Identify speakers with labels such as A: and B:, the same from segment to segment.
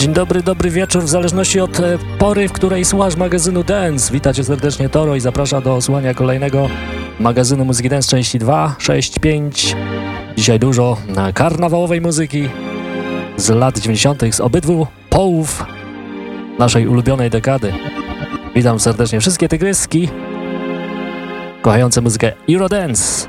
A: Dzień dobry, dobry wieczór, w zależności od e, pory, w której słuchasz magazynu Dance. Witajcie serdecznie Toro i zaprasza do słuchania kolejnego magazynu Muzyki Dance części 2, 6, 5. Dzisiaj dużo karnawałowej muzyki z lat 90. z obydwu połów naszej ulubionej dekady. Witam serdecznie wszystkie tygryski kochające muzykę Eurodance.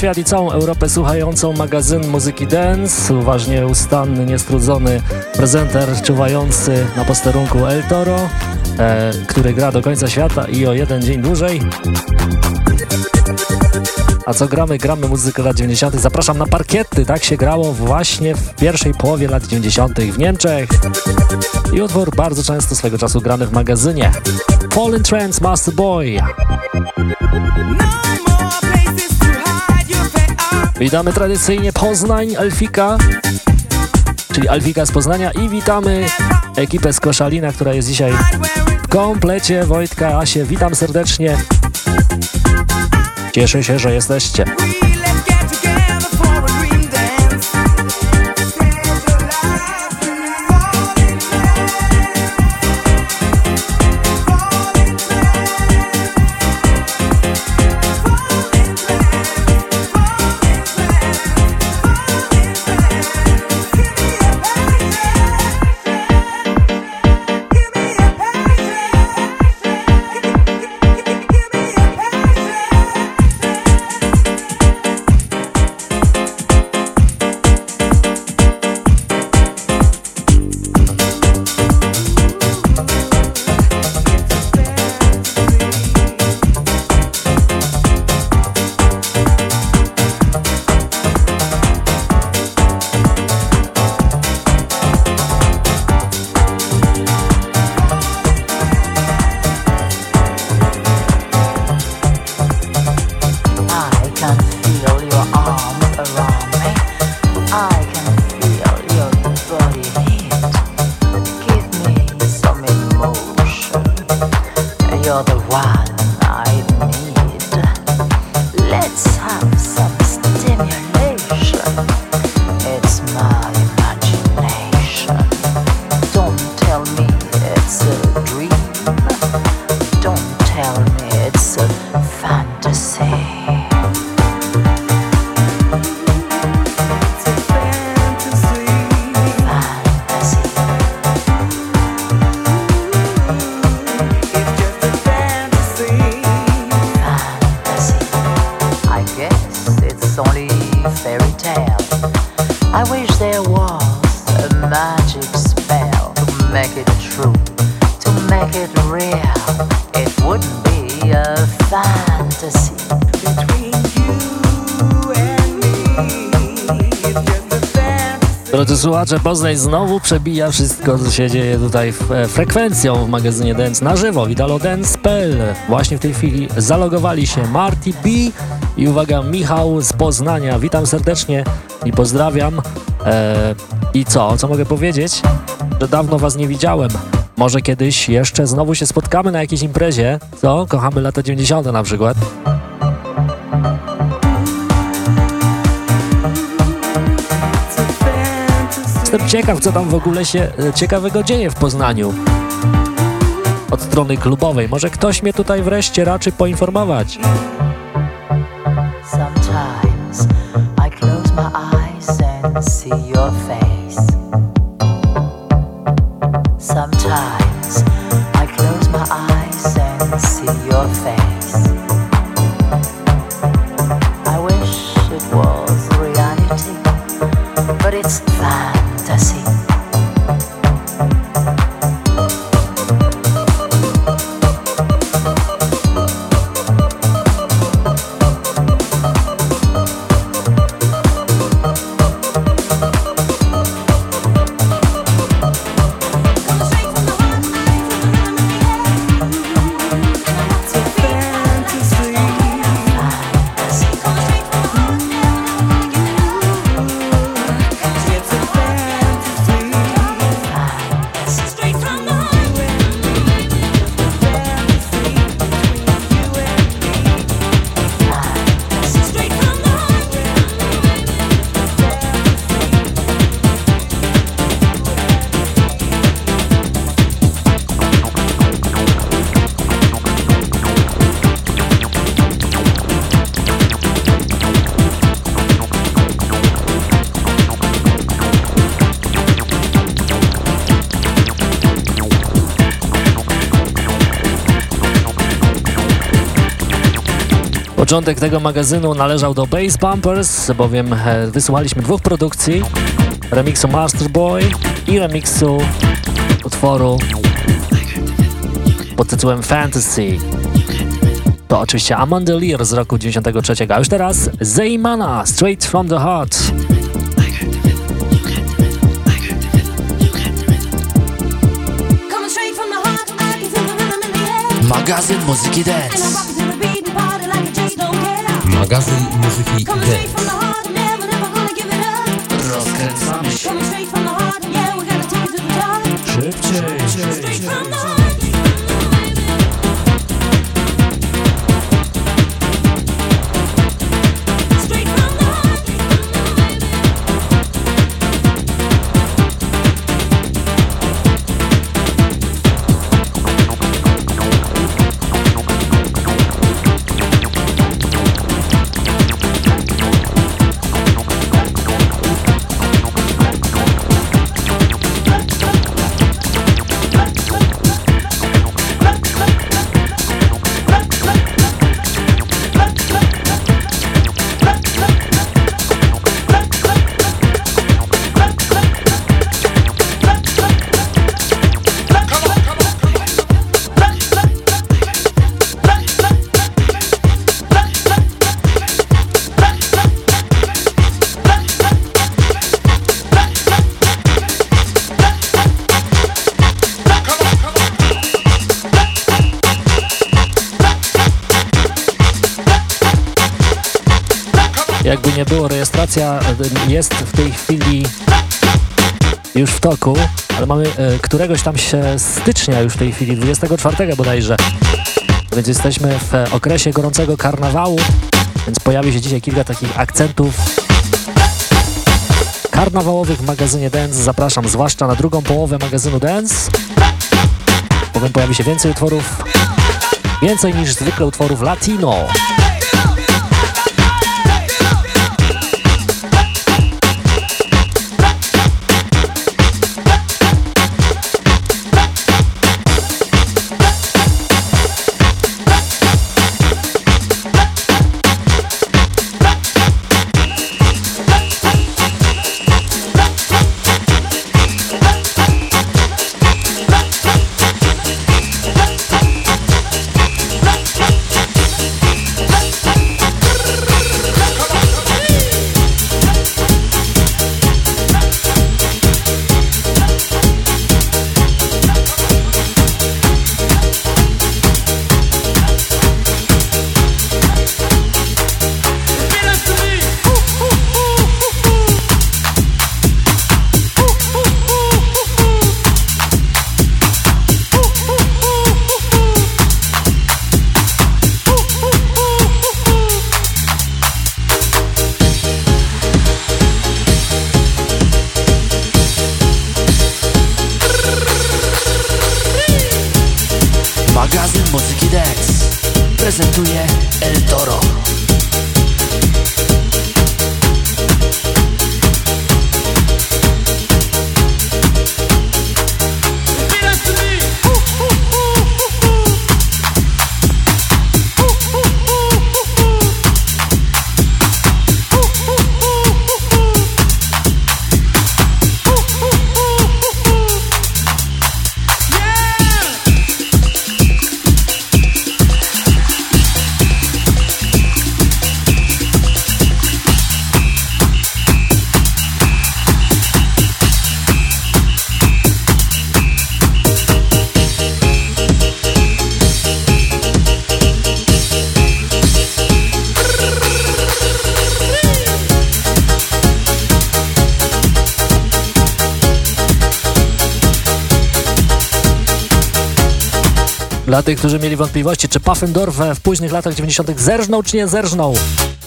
A: Świat i całą Europę słuchającą magazyn muzyki dance. Uważnie ustanny, niestrudzony prezenter czuwający na posterunku El Toro, e, który gra do końca świata i o jeden dzień dłużej. A co gramy? Gramy muzykę lat 90. Zapraszam na parkiety. Tak się grało właśnie w pierwszej połowie lat 90. w Niemczech. I utwór bardzo często swego czasu grany w magazynie. Fallen Trance Master Boy. Witamy tradycyjnie Poznań, Alfika, czyli Alfika z Poznania i witamy ekipę z Koszalina, która jest dzisiaj w komplecie. Wojtka, Asie, witam serdecznie. Cieszę się, że jesteście. Słuchacze, Poznań znowu przebija wszystko, co się dzieje tutaj e, frekwencją w magazynie Dance na żywo. Widalo Dance.pl. Właśnie w tej chwili zalogowali się Marty B i uwaga, Michał z Poznania. Witam serdecznie i pozdrawiam. E, I co? Co mogę powiedzieć? Że dawno was nie widziałem. Może kiedyś jeszcze znowu się spotkamy na jakiejś imprezie. Co? Kochamy lata 90. na przykład. Jestem ciekaw, co tam w ogóle się e, ciekawego dzieje w Poznaniu. Od strony klubowej. Może ktoś mnie tutaj wreszcie raczy poinformować. Początek tego magazynu należał do Bass Bumpers, bowiem e, wysłuchaliśmy dwóch produkcji. Remixu Master Boy i remixu utworu pod tytułem Fantasy. To oczywiście Amanda Lear z roku 93, a już teraz Zeymana, Straight from the Heart.
B: Coming straight from give it up.
C: Rozkręcamy się.
B: Coming straight
A: rejestracja e, jest w tej chwili już w toku, ale mamy e, któregoś tam się stycznia już w tej chwili, 24 bodajże. Więc jesteśmy w e, okresie gorącego karnawału, więc pojawi się dzisiaj kilka takich akcentów karnawałowych w magazynie Dance. Zapraszam zwłaszcza na drugą połowę magazynu Dance, bowiem pojawi się więcej utworów, więcej niż zwykle utworów latino.
C: Prezentuje El Toro.
A: Tych, którzy mieli wątpliwości, czy Pfaffendorf w późnych latach 90. zerżnął czy nie zerżnął?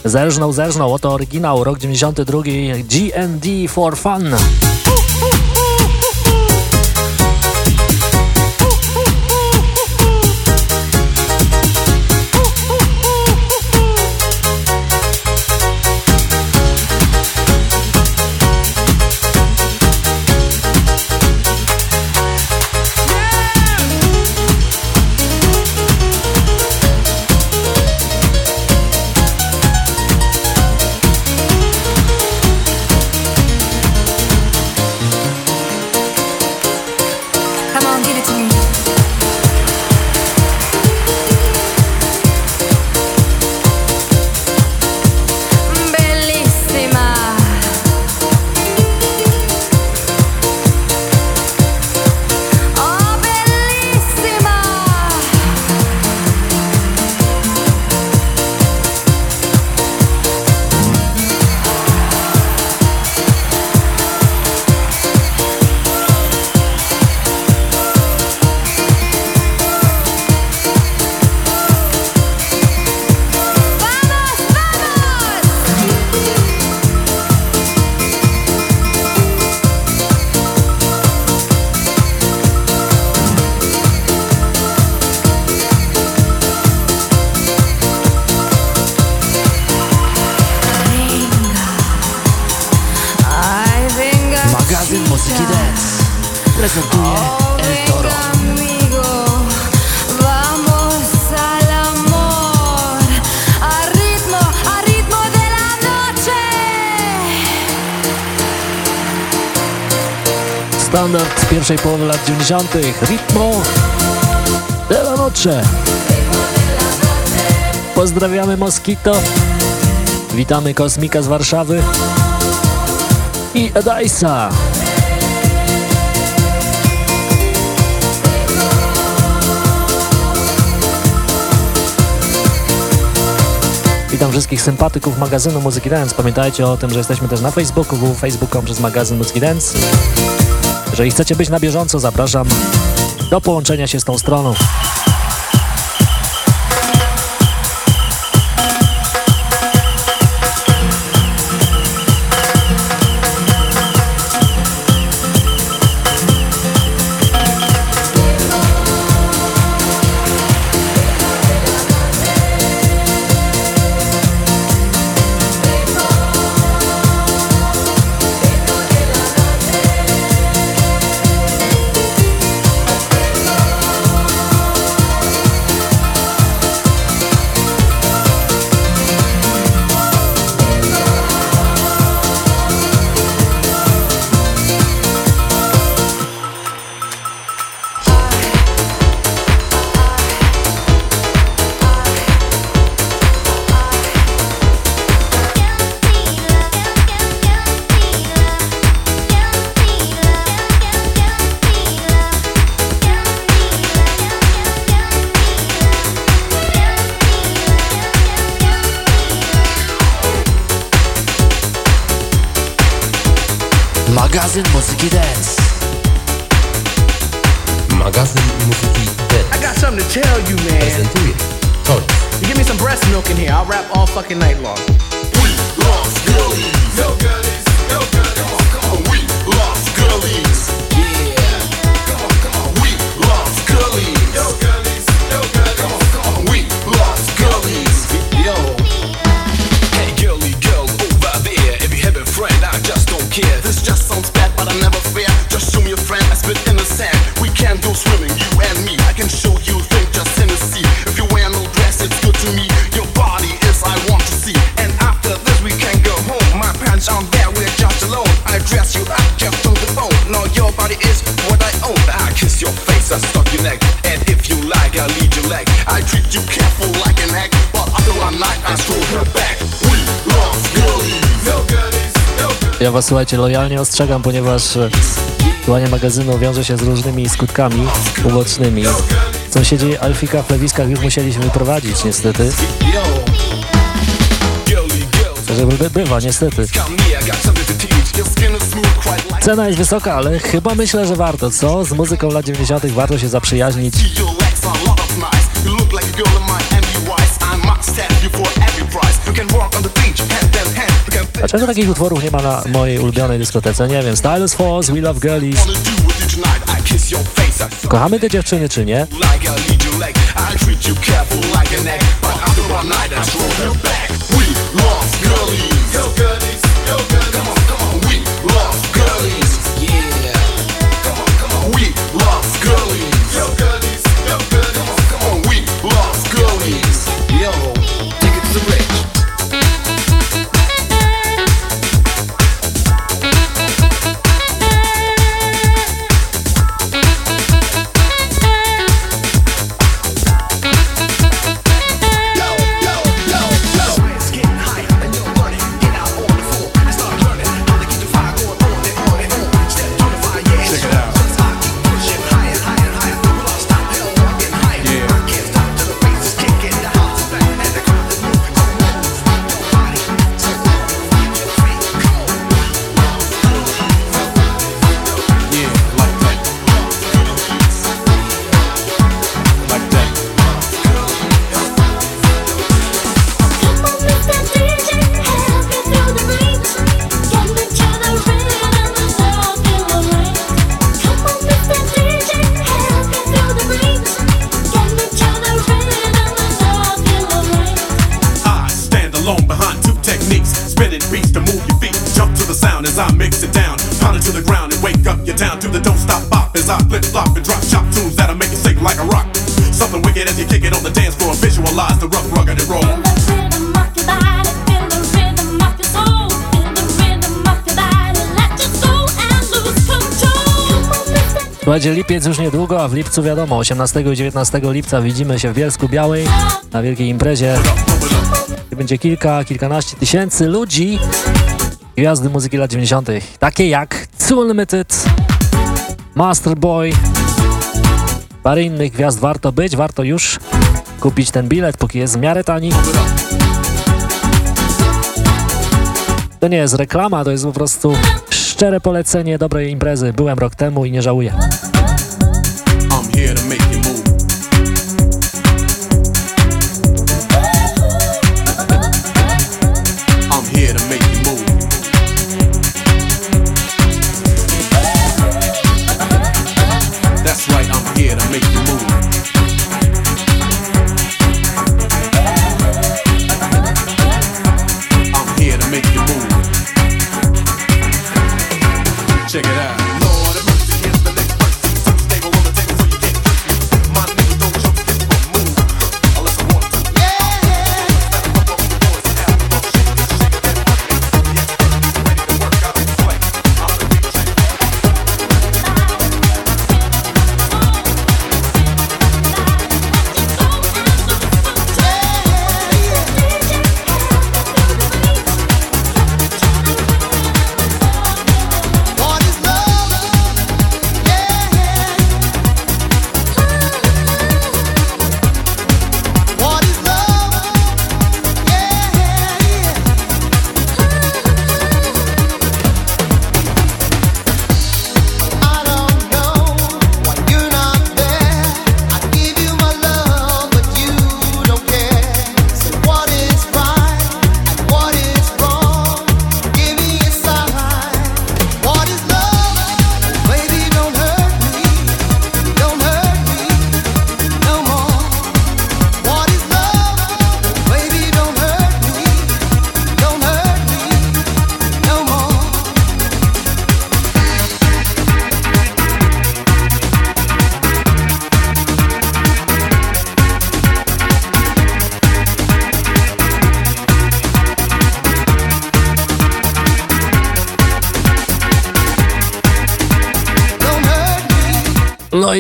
A: Zerżnął, zerżnął. Oto oryginał, rok 92, GND for Fun. 90. Ritmo de la noche. Pozdrawiamy Moskito. Witamy Kosmika z Warszawy i Edaisa. Witam wszystkich sympatyków magazynu Muzyki Dance. Pamiętajcie o tym, że jesteśmy też na Facebooku, www.facebook.com przez magazyn Muzyki Dance. Jeżeli chcecie być na bieżąco, zapraszam do połączenia się z tą stroną. Słuchajcie, lojalnie ostrzegam, ponieważ e, słuchanie magazynu wiąże się z różnymi skutkami ubocznymi. Sąsiedzi Alfika w lewiskach już musieli się wyprowadzić, niestety.
D: Yo. Girly girls,
A: Że by- bywa, niestety. Cena jest wysoka, ale chyba myślę, że warto, co? Z muzyką lat 90. warto się zaprzyjaźnić. Dlaczego takich utworów nie ma na mojej ulubionej dyskotece? Nie wiem. Stylus Force, We Love Girlies. Kochamy te dziewczyny, czy nie?
D: like
E: alone behind two techniques. Spinning beats to move your feet. Jump to the sound as I mix it down. Pound it to the ground and wake up your town to the don't stop bop as I flip flop and drop shop tunes that'll make you shake like a rock. Something wicked as you kick it on the dance floor. Visualize the rough, rugged and roll.
A: Słuchajcie, lipiec już niedługo, a w lipcu wiadomo, 18 i 19 lipca widzimy się w Bielsku Białej na wielkiej imprezie. Będzie kilka, kilkanaście tysięcy ludzi. Gwiazdy muzyki lat 90. Takie jak Too Unlimited, Master Boy. Parę innych gwiazd warto być, warto już kupić ten bilet, póki jest w miarę tani. To nie jest reklama, to jest po prostu szczere polecenie dobrej imprezy. Byłem rok temu i nie żałuję.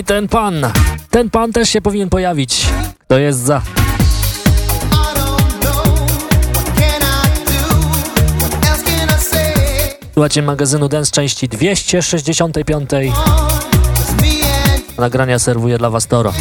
A: Ten pan. Ten pan też się powinien pojawić. Kto jest za? Słuchajcie magazynu Dance części 265. Nagrania serwuje dla Was Toro.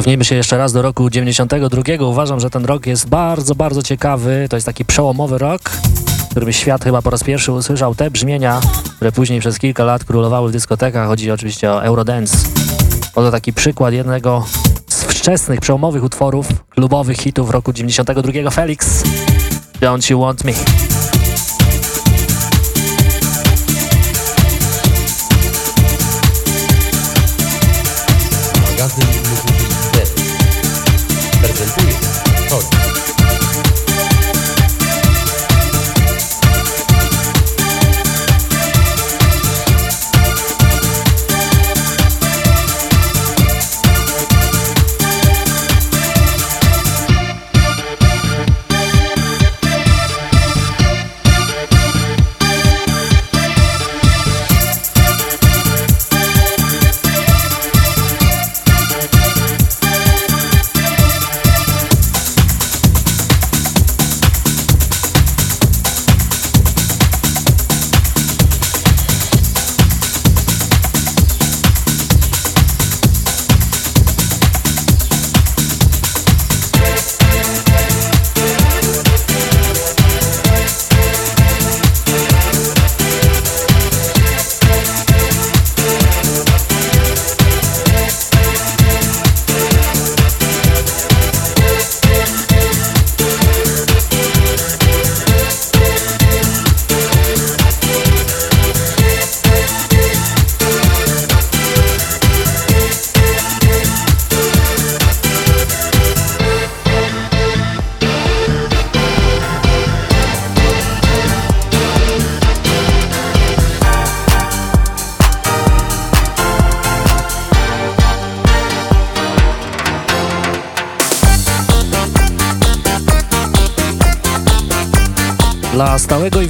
A: Cofnijmy się jeszcze raz do roku 92. Uważam, że ten rok jest bardzo, bardzo ciekawy. To jest taki przełomowy rok, w którym świat chyba po raz pierwszy usłyszał te brzmienia, które później przez kilka lat królowały w dyskotekach. Chodzi oczywiście o Eurodance. Oto taki przykład jednego z wczesnych, przełomowych utworów, klubowych hitów roku 92. Felix. Don't You Want Me.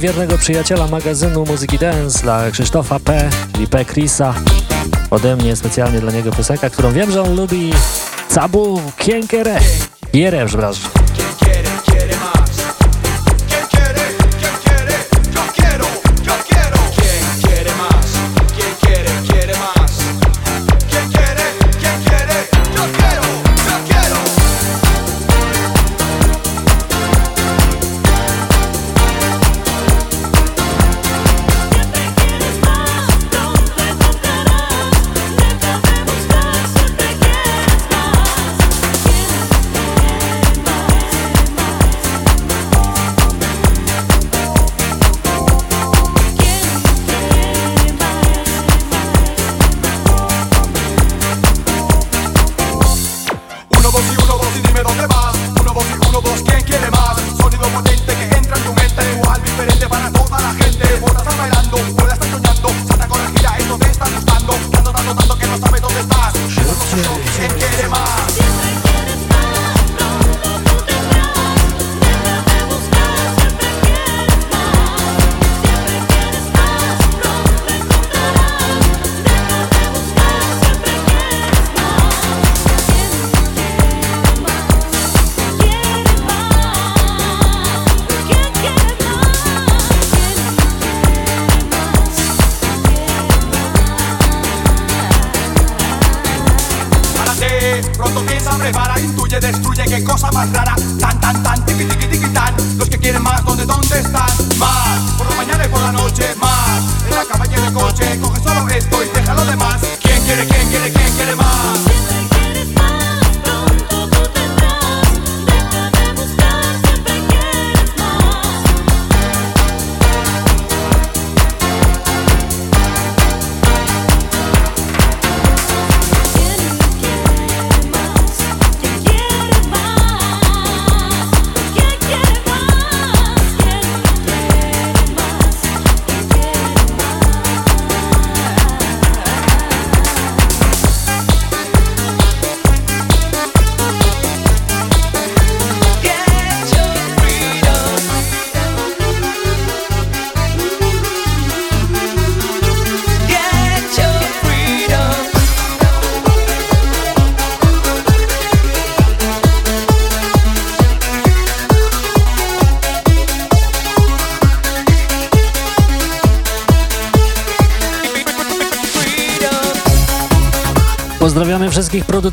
A: Wiernego przyjaciela magazynu Muzyki Dance, dla Krzysztofa P., czyli P. Chrisa, ode mnie specjalnie dla niego piosenka, którą wiem, że on lubi. Cabu Kienkere. Kierę, przepraszam.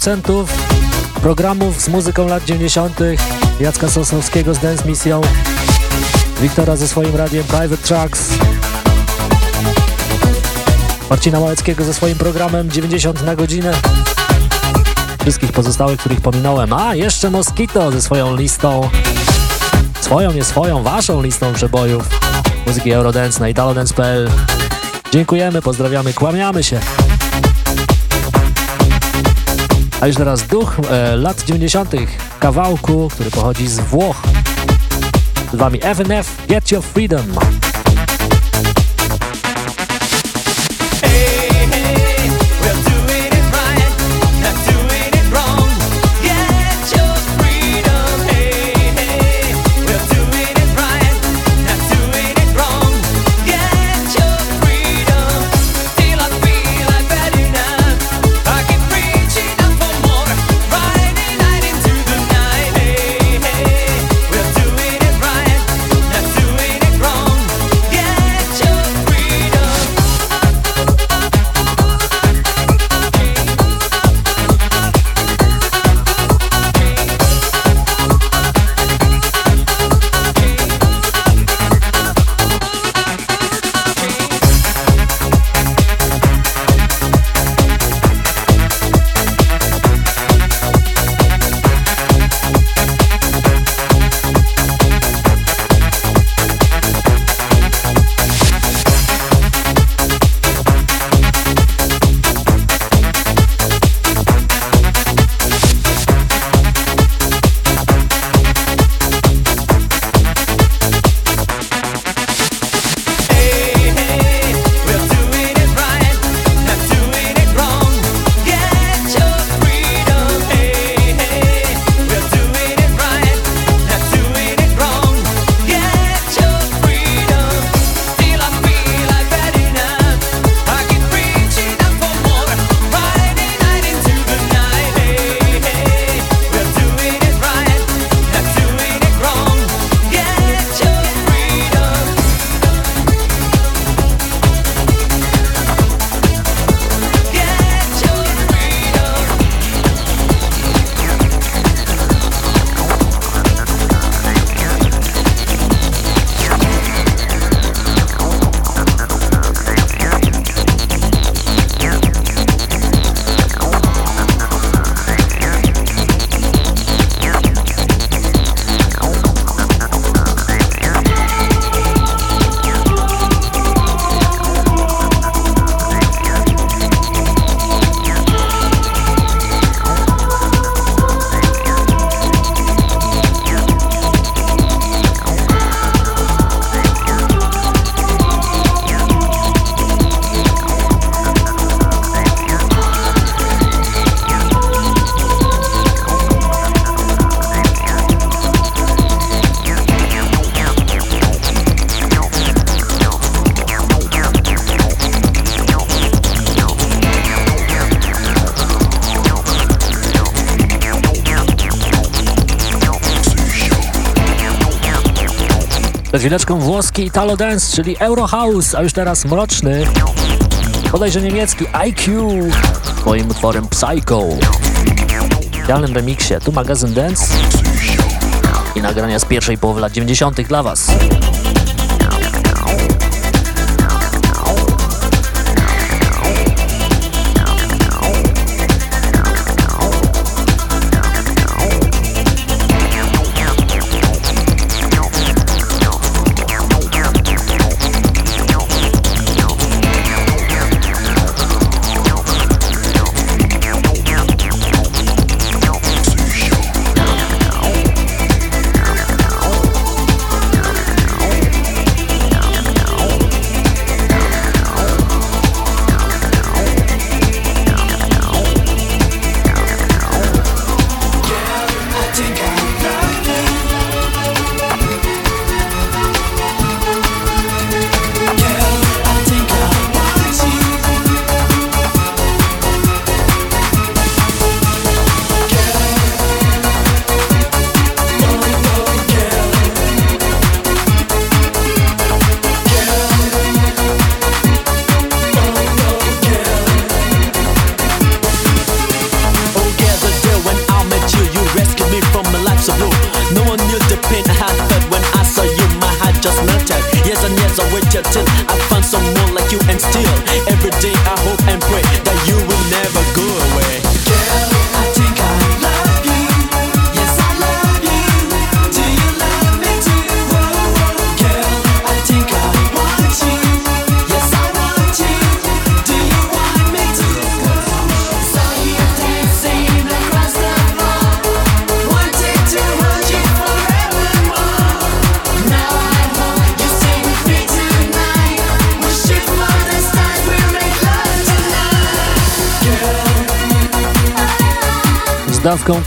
A: Producentów programów z muzyką lat 90. Jacka Sosnowskiego z Dance Misją, Wiktora ze swoim radiem Private Tracks, Marcina Małeckiego ze swoim programem 90 na godzinę, wszystkich pozostałych, których pominąłem, a jeszcze Moskito ze swoją listą, swoją, nie swoją, waszą listą przebojów muzyki Eurodance na italodance.pl. Dziękujemy, pozdrawiamy, kłamiamy się. A już teraz duch e, lat 90. kawałku, który pochodzi z Włoch. Z wami FNF Get Your Freedom. Przed chwileczką włoski Italo Dance, czyli Eurohouse, a już teraz mroczny, bodajże niemiecki IQ, moim utworem Psycho. W idealnym remiksie, tu magazyn Dance i nagrania z pierwszej połowy lat 90. dla Was.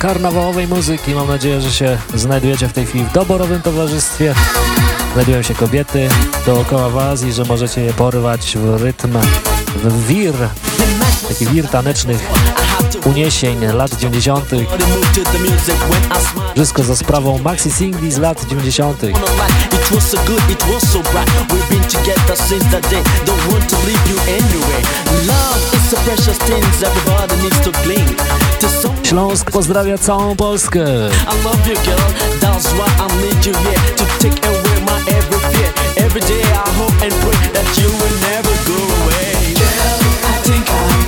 A: Karnawałowej muzyki. Mam nadzieję, że się znajdujecie w tej chwili w doborowym towarzystwie. Znajdują się kobiety dookoła was i że możecie je porwać w rytm, w wir, taki wir tanecznych uniesień lat 90.
F: Body moved to the music when I smiled.
A: Wszystko za sprawą maxi singli z lat 90.
F: Wanna lie, It was so good, it was so bright. We've been together since that day. Don't want to leave you anyway. Love is a precious thing everybody needs to cling.
A: Śląsk pozdrawia całą Polskę.
F: I love you, girl. That's why I need you here to take away my every fear. Every day I hope and pray that you will never go away. Girl, I think I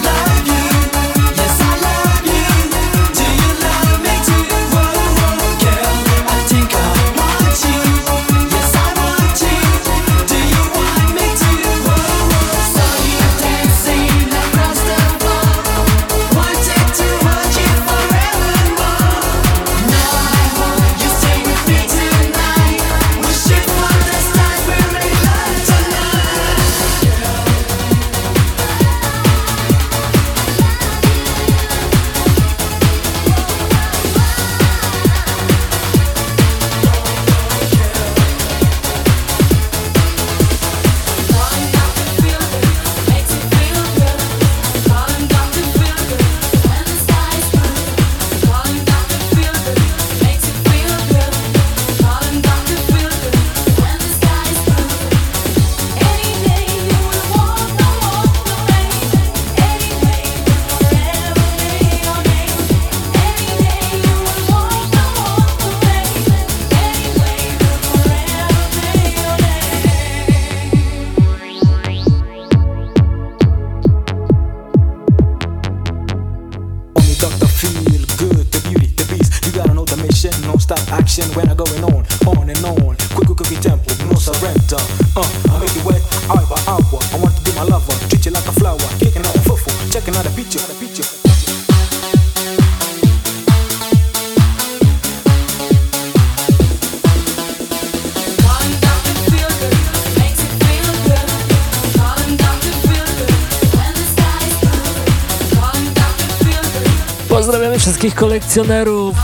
F: selekcjonerów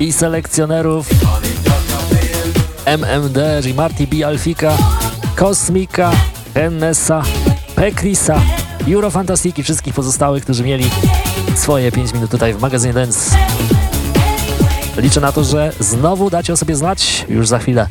F: i
A: selekcjonerów MMD, Marty B. Alfika, Kosmika, Hennessa, Pekrisa, Eurofantastiki, wszystkich pozostałych, którzy mieli swoje 5 minut tutaj w magazynie Dance. Liczę na to, że znowu dacie o sobie znać już za chwilę.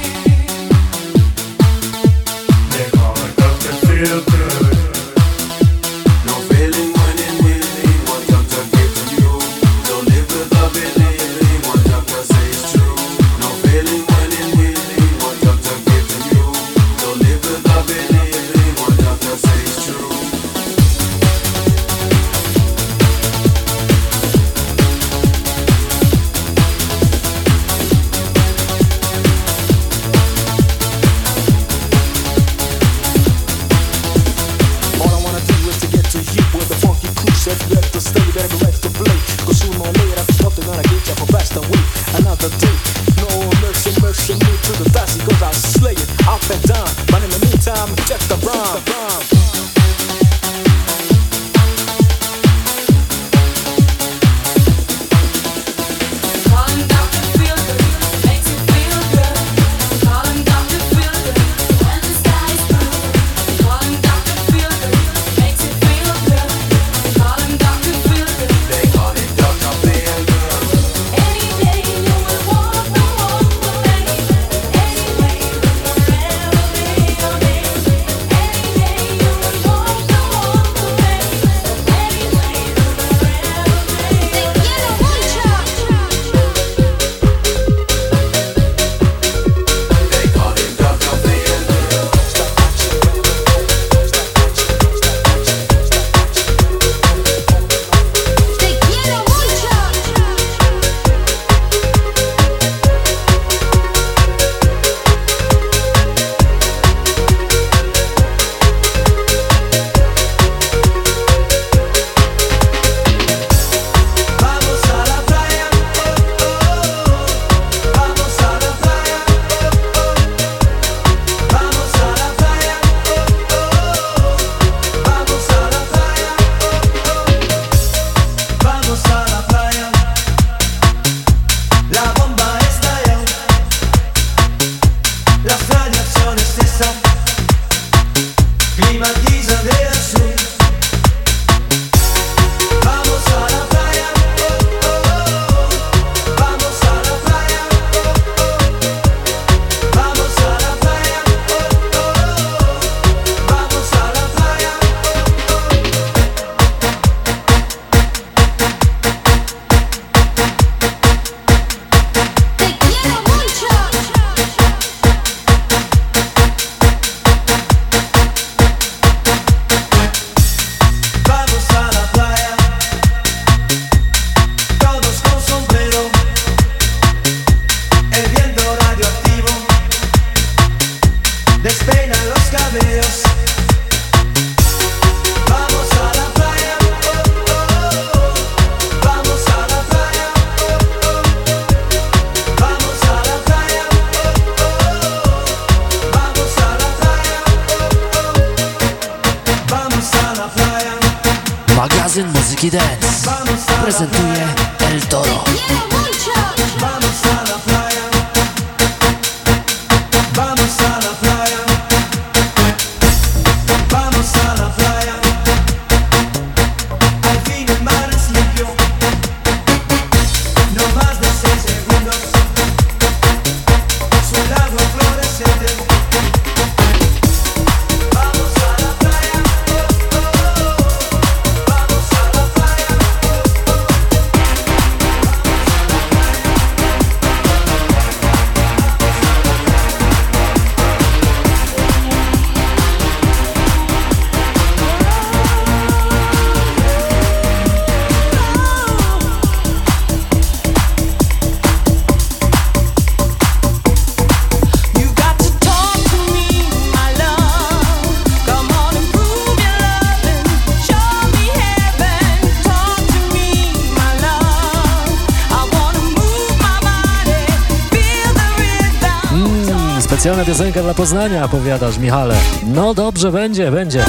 A: piosenka dla Poznania, powiadasz Michale. No dobrze, będzie, będzie.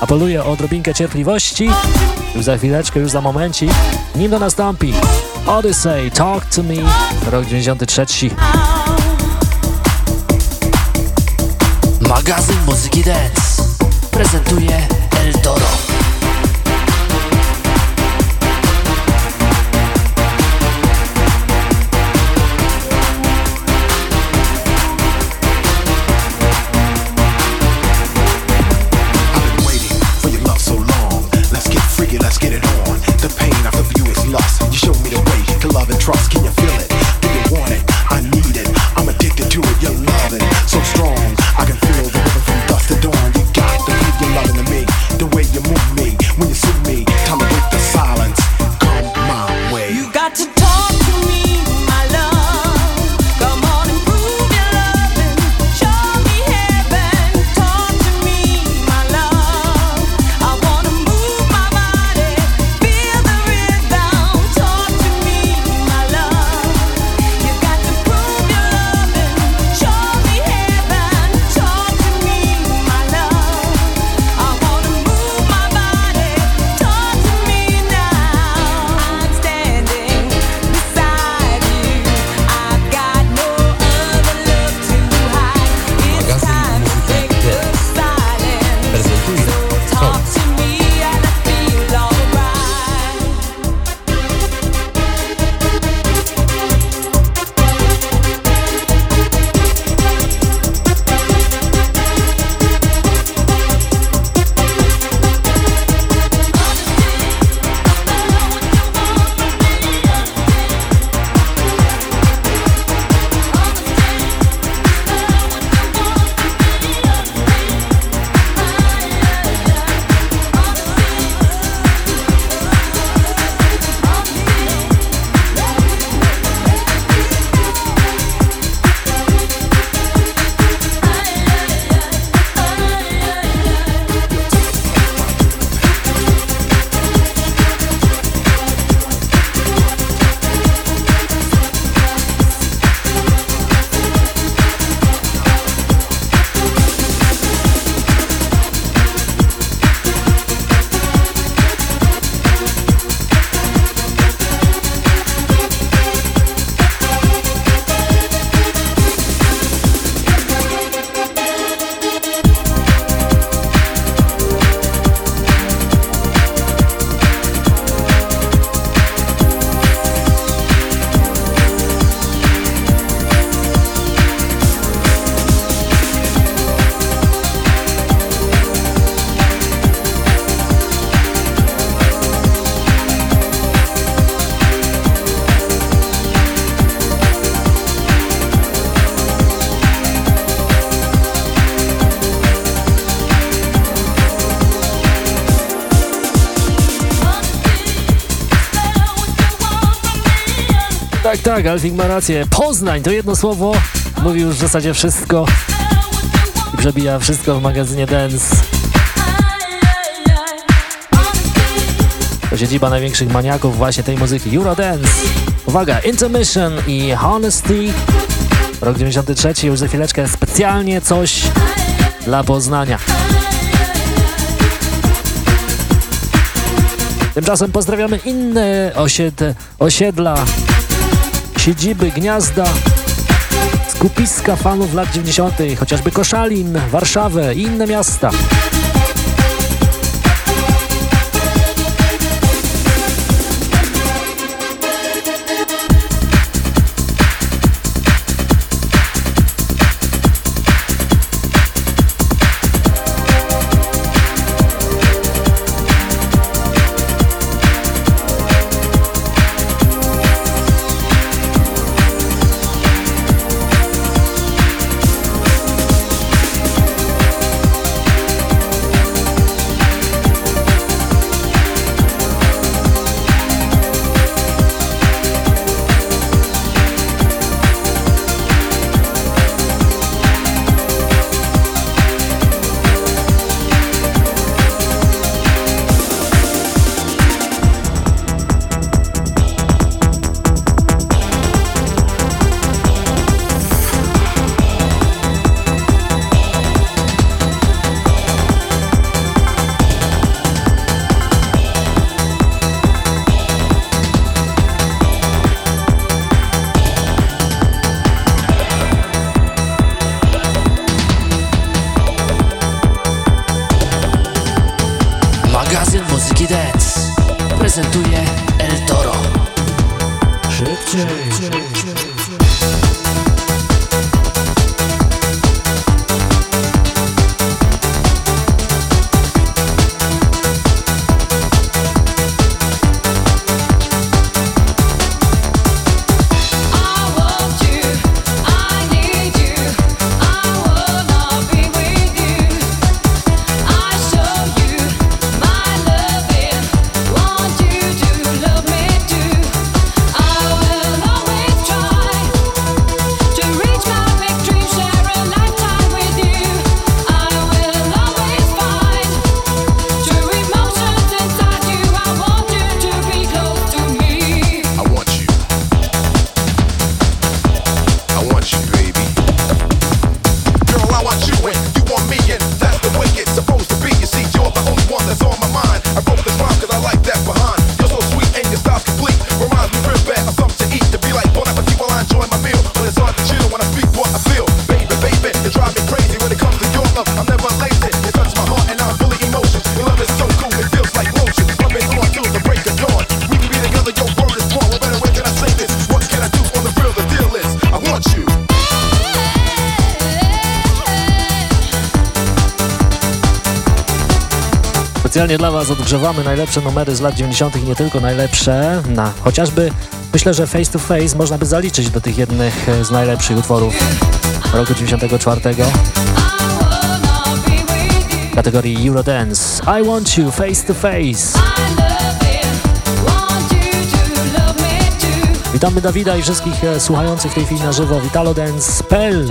A: Apeluję o odrobinkę cierpliwości. Już za chwileczkę, już za momencik. Nim do nastąpi Odyssey, Talk to Me, rok 93.
C: Magazyn Muzyki Dance prezentuje
G: tak, Alfing ma rację. Poznań to jedno słowo mówi już w zasadzie wszystko i przebija wszystko w magazynie Dance. To siedziba największych maniaków właśnie tej muzyki, Eurodance. Uwaga, Intermission i Honesty. Rok 93, już za chwileczkę specjalnie coś dla Poznania. Tymczasem pozdrawiamy inne osied osiedla siedziby, gniazda, skupiska fanów lat 90., chociażby Koszalin, Warszawę i inne miasta. Specjalnie dla Was odgrzewamy najlepsze numery z lat 90. nie tylko najlepsze, na chociażby myślę, że face to face można by zaliczyć do tych jednych e, z najlepszych utworów roku 94. W kategorii Eurodance I Want You Face to Face. Witamy Dawida i wszystkich e, słuchających w tej chwili na żywo Vitalo Dance, Dance.pl.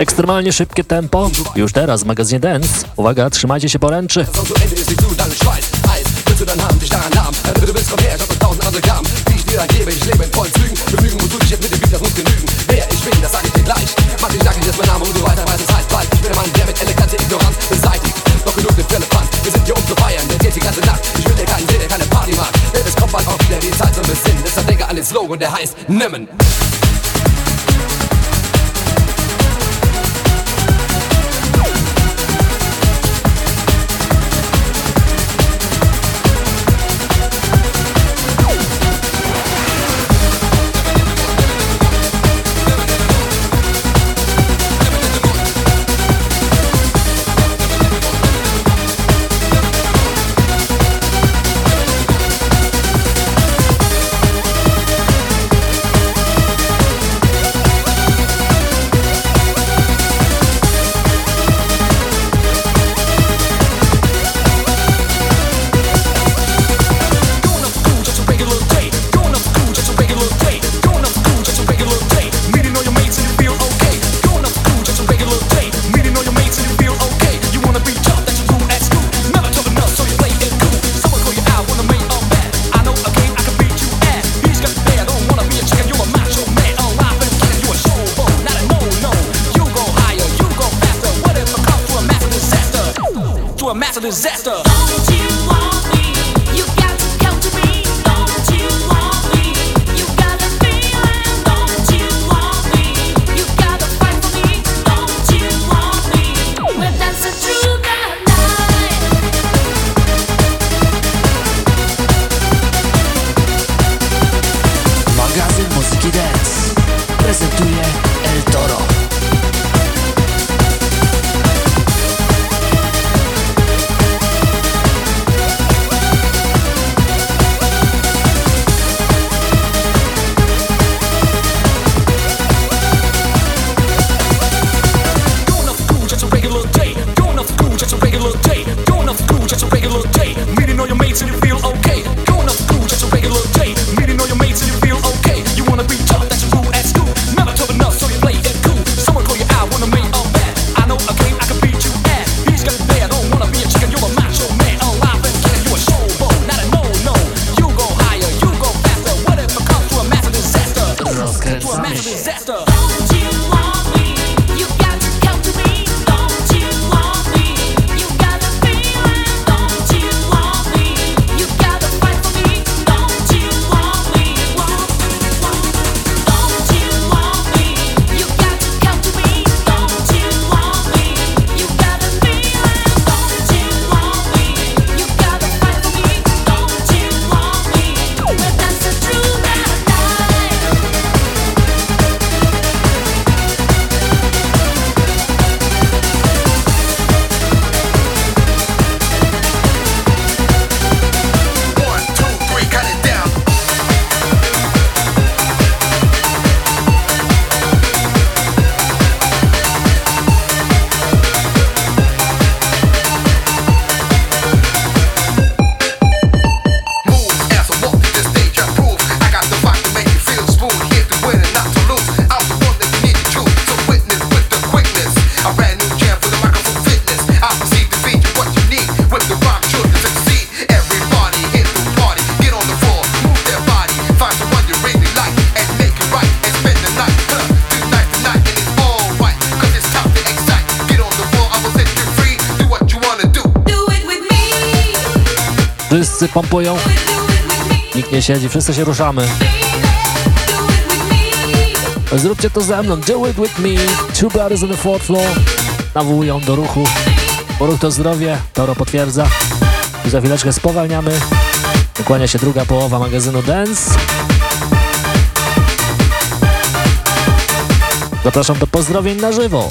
A: Ekstremalnie szybkie tempo. Już teraz w magazynie Dance. Uwaga, trzymajcie się poręczy.
G: Doch genug wir sind hier um zu feiern, geht die ganze Nacht. Ich will dir keinen keine Party wieder die Zeit. Deshalb denke an den Slogan, der heißt Nimmen.
A: wszyscy pompują. Nikt nie siedzi, wszyscy się ruszamy. Zróbcie to ze mną, do it with me. Two brothers on the fourth floor. Nawołują do ruchu. Bo to zdrowie, Toro potwierdza. I za chwileczkę spowalniamy.
H: Kłania się druga połowa magazynu Dance. Zapraszam do pozdrowień na żywo.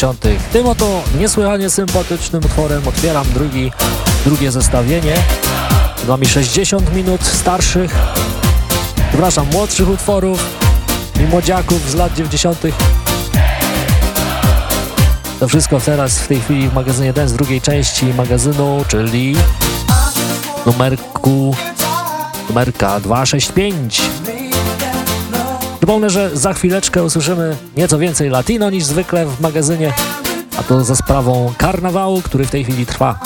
H: 80. Tym oto niesłychanie sympatycznym utworem otwieram drugi, drugie zestawienie. Z wami 60 minut starszych, przepraszam, młodszych utworów i młodziaków z lat 90.
I: To wszystko teraz w tej chwili w magazynie ten z drugiej części magazynu, czyli numerku numerka 265. Przypomnę, że za chwileczkę usłyszymy nieco więcej latino niż zwykle w magazynie, a to za sprawą karnawału, który w tej chwili trwa.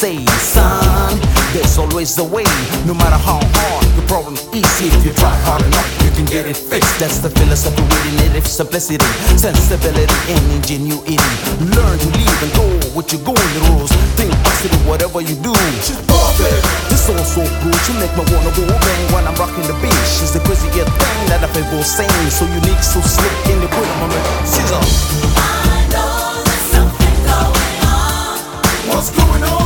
J: say, son, there's always a way, no matter how hard. The problem is if you try hard enough, you can get it fixed. That's the philosophy within it, if simplicity, sensibility, and ingenuity. Learn to live and go what you're going rules. Think positive, whatever you do. She's perfect. This all so good, you make me wanna go bang when I'm rocking the beat. She's the craziest thing that I've ever seen. So unique, so slick, and
K: they put on my going on. What's going on?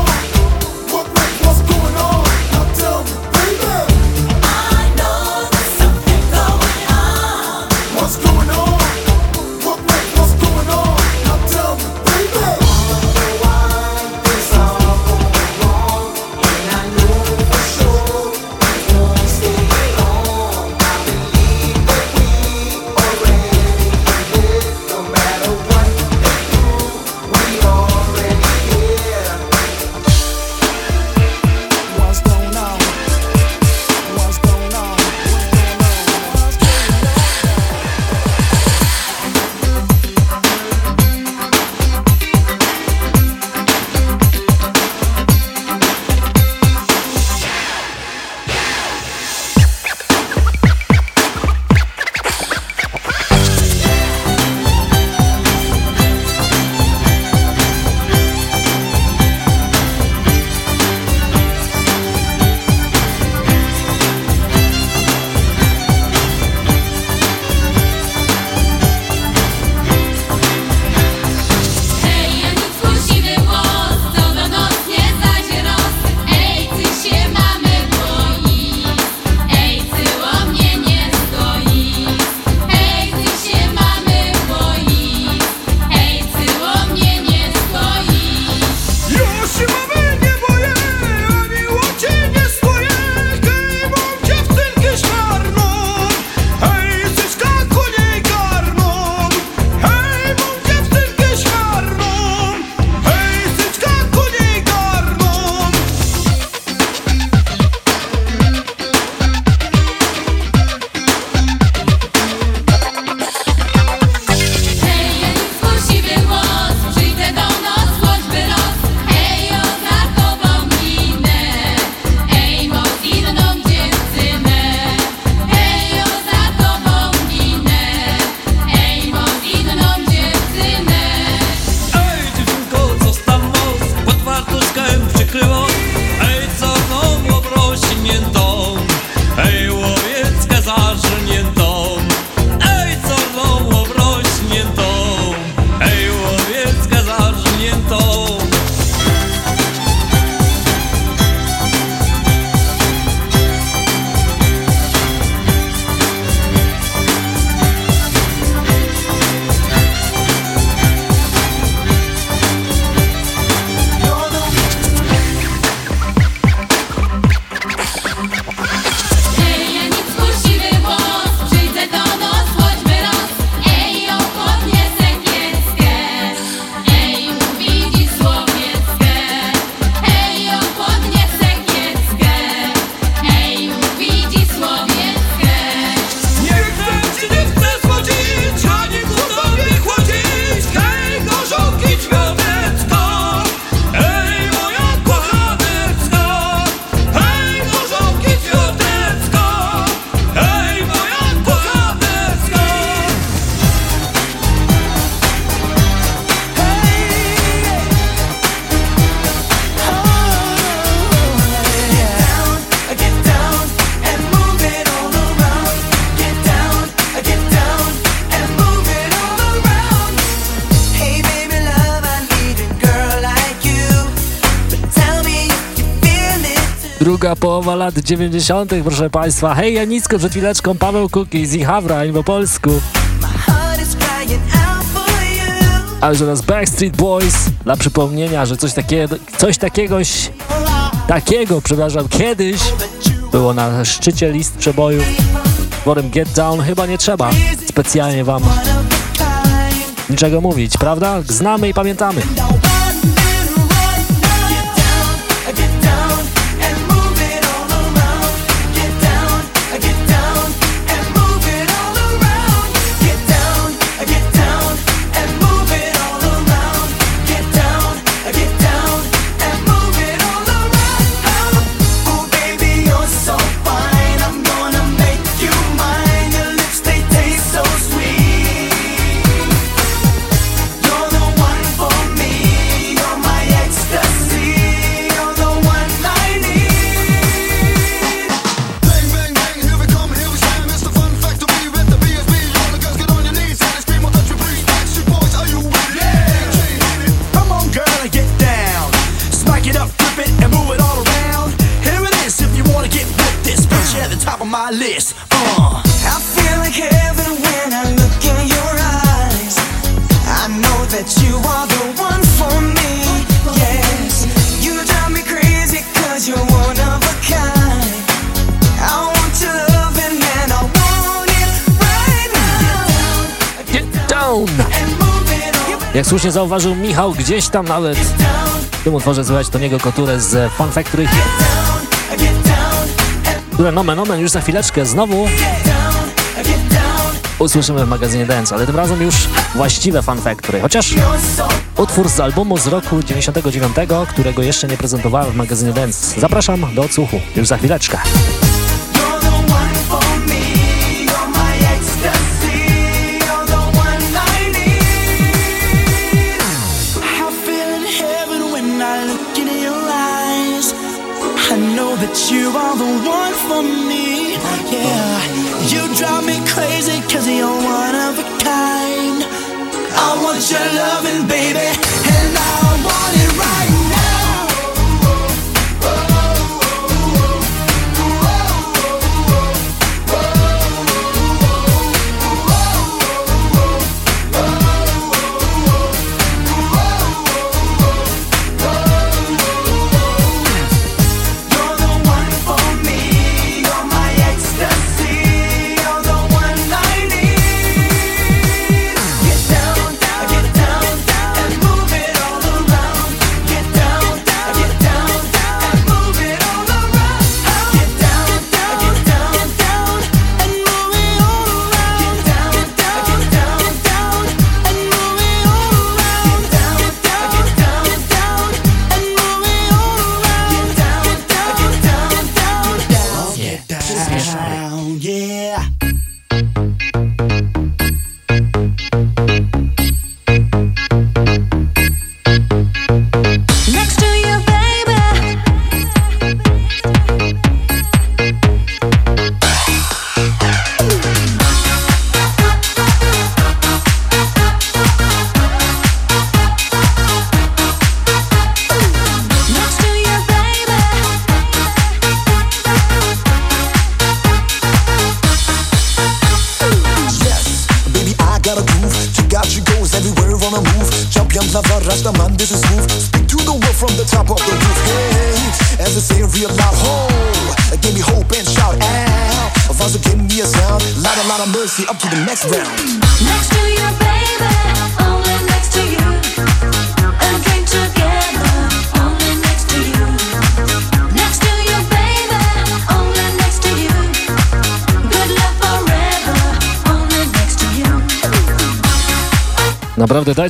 A: Druga połowa lat 90., proszę Państwa. Hej, Janicko, przed chwileczką Paweł Kukis i Havrań po polsku. A już teraz Backstreet Boys dla przypomnienia, że coś takiego, coś takiegoś, takiego, przepraszam, kiedyś było na szczycie list przebojów. Worem Get Down chyba nie trzeba specjalnie Wam niczego mówić, prawda? Znamy i pamiętamy. Jak słusznie zauważył Michał, gdzieś tam nawet w tym utworze słychać Toniego Koturę z Fun Factory, które nomen omen już za chwileczkę znowu usłyszymy w magazynie Dance, ale tym razem już właściwe Fun Factory, chociaż utwór z albumu z roku 99, którego jeszcze nie prezentowałem w magazynie Dance. Zapraszam do odsłuchu już za chwileczkę.
H: The one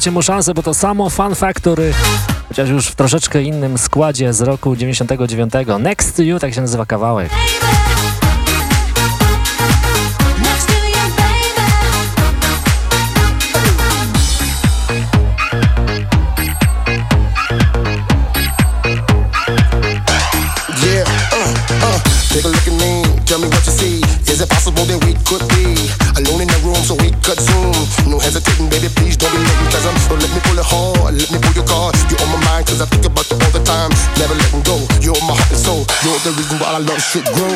A: Dajcie mu szansę, bo to samo Fun Factory, chociaż już w troszeczkę innym składzie z roku 99. Next to You, tak się nazywa kawałek.
L: should grow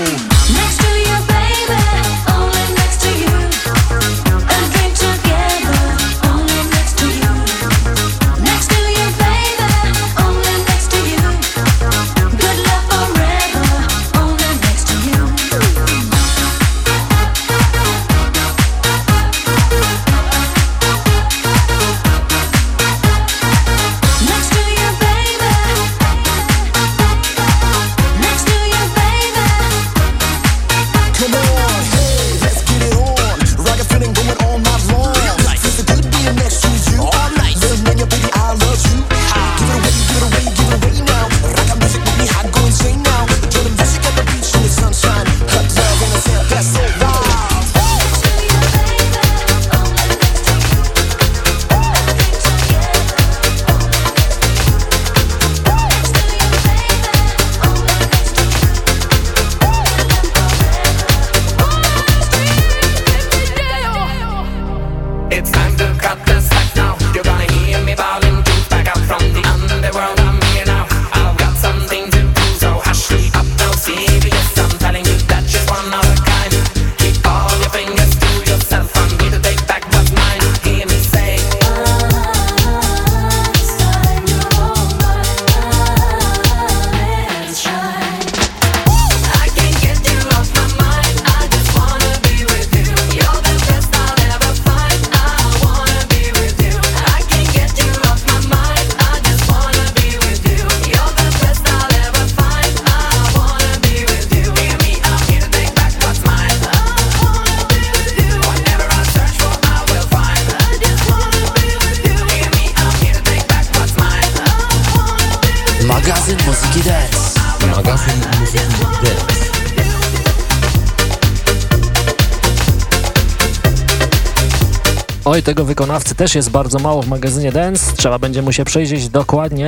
A: Oj, tego wykonawcy też jest bardzo mało w magazynie Dance, trzeba będzie mu się przyjrzeć dokładnie.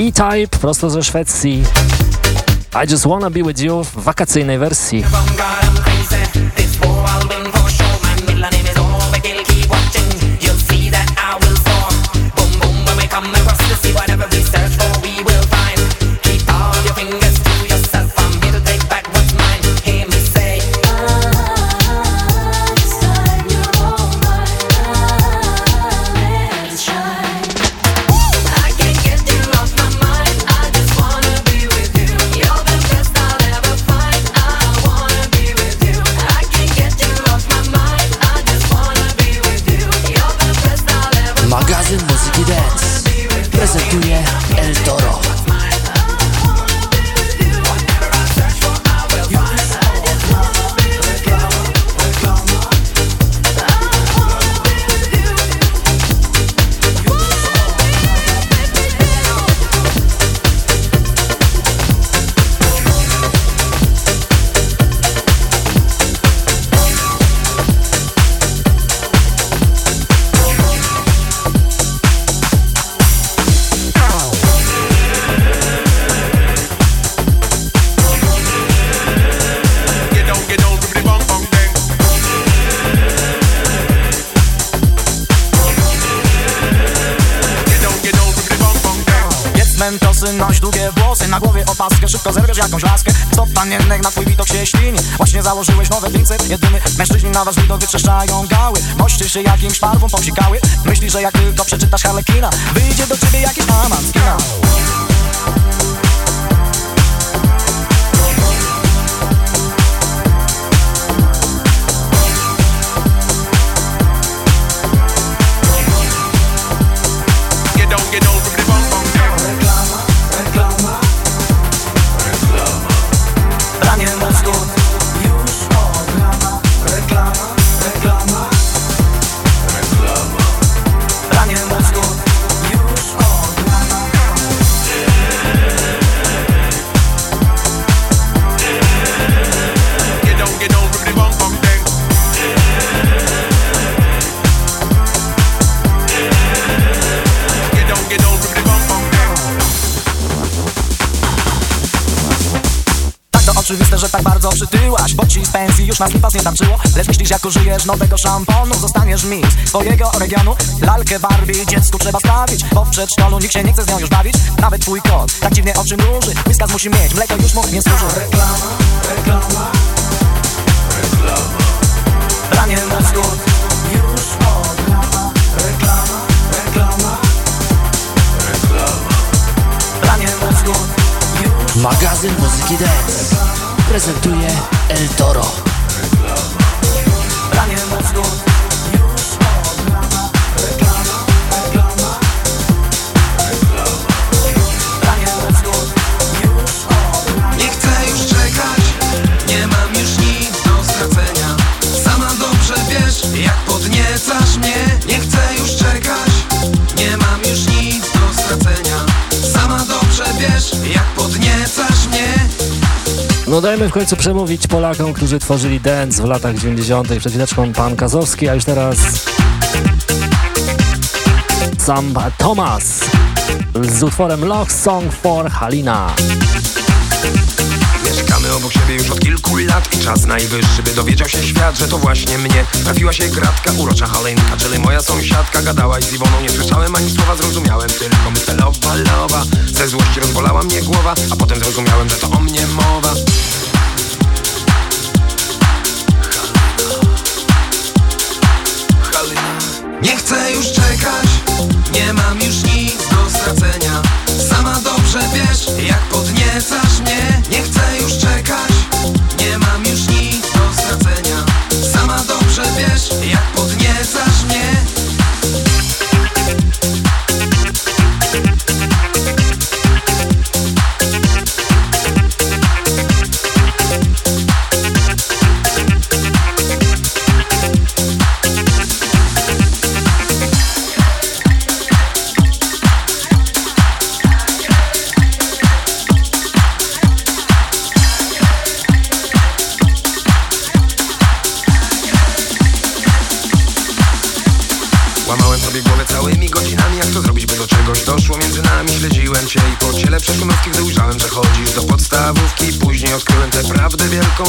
A: E-Type, prosto ze Szwecji. I Just Wanna Be With You w wakacyjnej wersji.
M: Noś długie włosy, na głowie opaskę Szybko zerwiesz jakąś laskę. Stop panienek na twój widok się ślini. Właśnie założyłeś nowe lince Jedyny mężczyźni na wasz widok wytrzeszczają gały. Mości się jakimś parfum popsikały. Myśli, że jak tylko przeczytasz Harlekina Wyjdzie do ciebie jakiś amant.
H: Już
M: na slipas nie tarczyło Lecz myślisz jak użyjesz nowego szamponu Zostaniesz mi swojego regionu. Lalkę Barbie dziecku trzeba sprawić Bo w przedszkolu nikt się nie chce z nią już bawić. Nawet twój kot tak dziwnie oczy mruży Whiskas musi mieć, mleko już mu nie służy. Reklama, reklama, reklama. Ranie mózgu już od rana Reklama, reklama, reklama Ranie
C: Magazyn Muzyki Dance prezentuje El Toro.
A: No dajmy w końcu przemówić Polakom, którzy tworzyli dance w latach 90. Przed chwileczką pan Kazowski, a już teraz sam Thomas z utworem Love Song for Halina.
N: Mieszkamy obok siebie już od kilku lat I czas najwyższy, by dowiedział się świat, że to właśnie mnie. Trafiła się gratka, urocza Halenka Czyli moja sąsiadka, gadałaś z Iwoną Nie słyszałem ani słowa, zrozumiałem tylko myślę loba, loba Ze złości rozbolała mnie głowa A potem zrozumiałem, że to o mnie mowa
O: Nie chcę już czekać, nie mam już nic do stracenia. Sama dobrze wiesz, jak podniecasz mnie. Nie chcę już czekać, nie mam już nic do stracenia. Sama dobrze wiesz, jak podniecasz mnie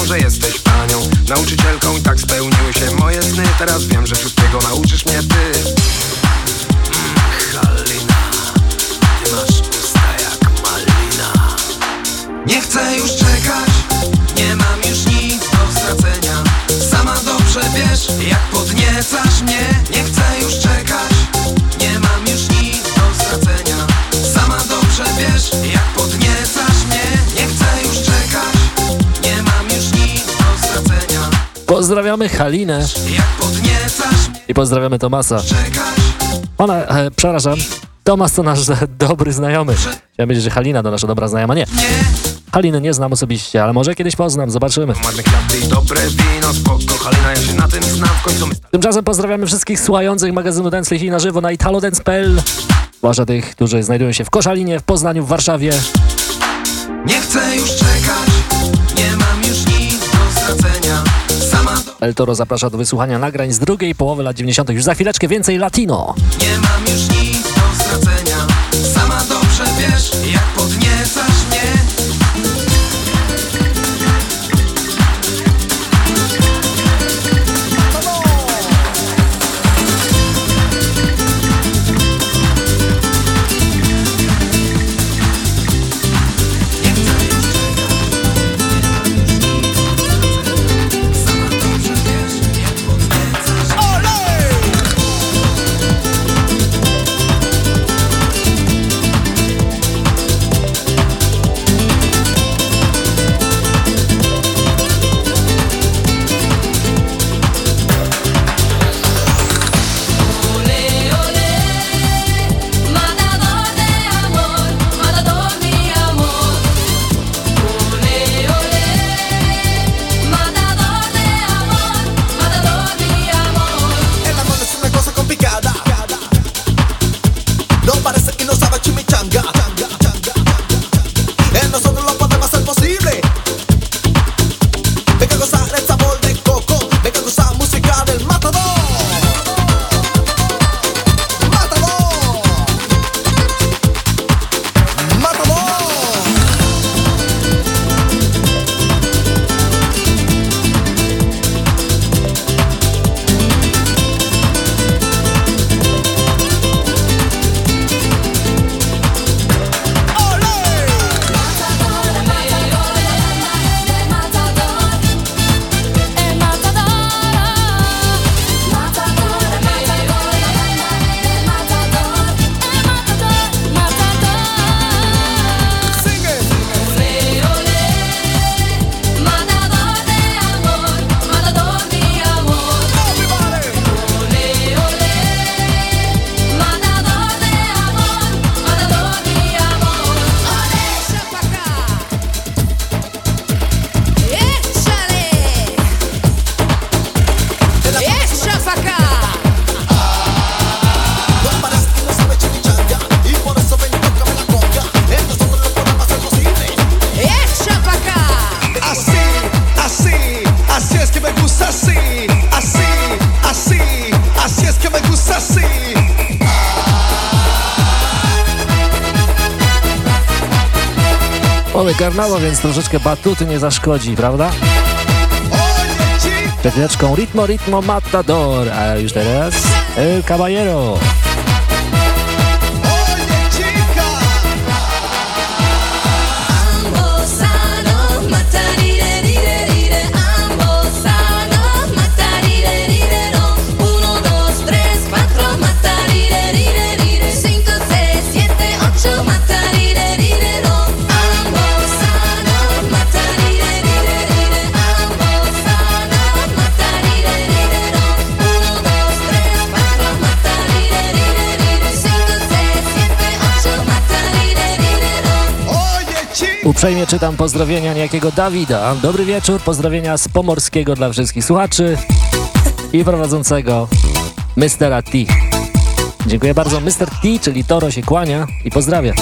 N: Że jesteś panią, nauczycielką I tak spełniły się moje sny Teraz
A: Pozdrawiamy Halinę i pozdrawiamy Tomasa. Ona, e, przepraszam, Tomas to nasz dobry znajomy. Chciałem powiedzieć, że Halina to nasza dobra znajoma. Nie. Haliny nie znam osobiście, ale może kiedyś poznam, zobaczymy.
N: I
A: Tymczasem pozdrawiamy wszystkich słuchających magazynu Dance chwili na żywo na italodance.pl Zwłaszcza tych, którzy znajdują się w Koszalinie, w Poznaniu, w Warszawie.
O: Nie chcę już czekać,
A: El Toro zaprasza do wysłuchania nagrań z drugiej połowy lat 90. Już za chwileczkę więcej latino.
O: Nie mam już nic do stracenia Sama dobrze wiesz, jak podniecasz
A: troszeczkę batuty nie zaszkodzi, prawda? Przed chwileczką Ritmo Ritmo Matador, a już teraz El Caballero. Uprzejmie czytam pozdrowienia niejakiego Dawida. Dobry wieczór, pozdrowienia z Pomorskiego dla wszystkich słuchaczy i prowadzącego Mistera T. Dziękuję bardzo. Mr. T, czyli Toro się kłania i pozdrawia.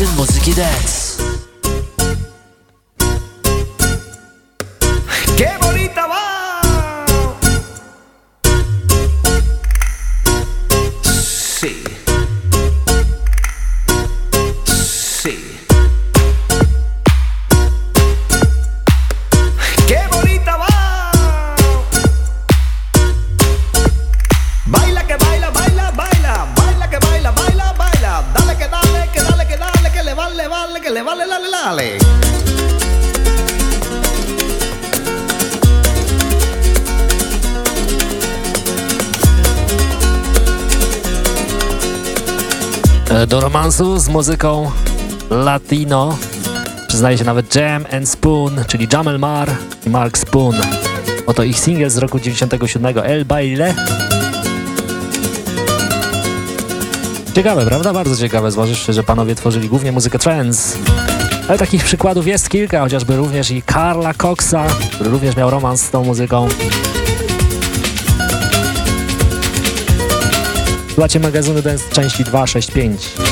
C: Magazyn muzyki dance.
P: ¡Qué
A: Z muzyką latino przyznaje się nawet Jam and Spoon, czyli Jamel Mar i Mark Spoon. Oto ich singiel z roku 97 El Baile. Ciekawe, prawda? Bardzo ciekawe, zważywszy, że panowie tworzyli głównie muzykę trance. Ale takich przykładów jest kilka, chociażby również i Carla Coxa, który również miał romans z tą muzyką. Słuchacie magazynu Dance części 265.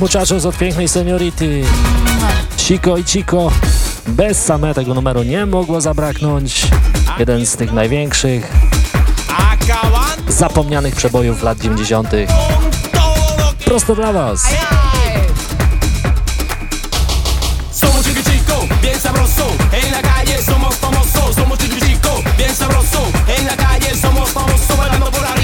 A: muchachos od pięknej seniority. Chico i Chico. Bez same tego numeru nie mogło zabraknąć. Jeden z tych największych, zapomnianych przebojów lat 90. Prosto dla Was.
Q: Somos chiqui chico, bien sabroso. En la calle somos famosos. Somos chiqui chico, bien sabroso. En la calle somos famosos. Bailando por arriba,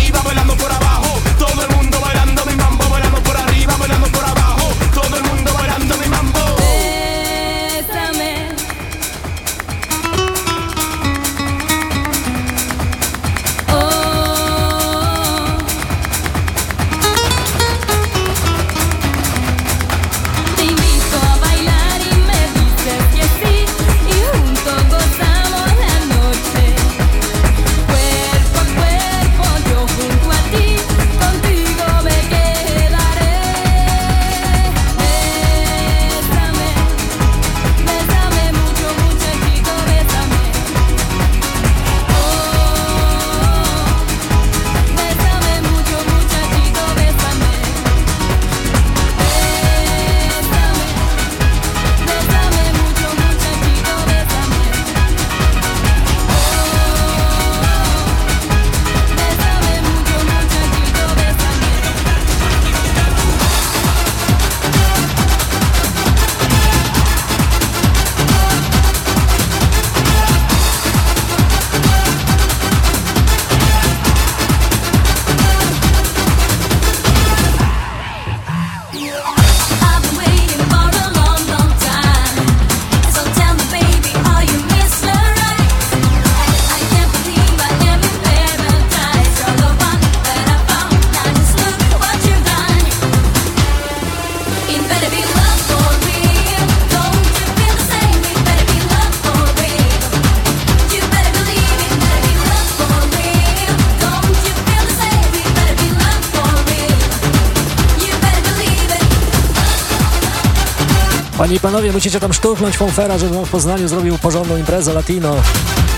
A: musicie tam szturchnąć Fonfera, żeby on w Poznaniu zrobił porządną imprezę latino.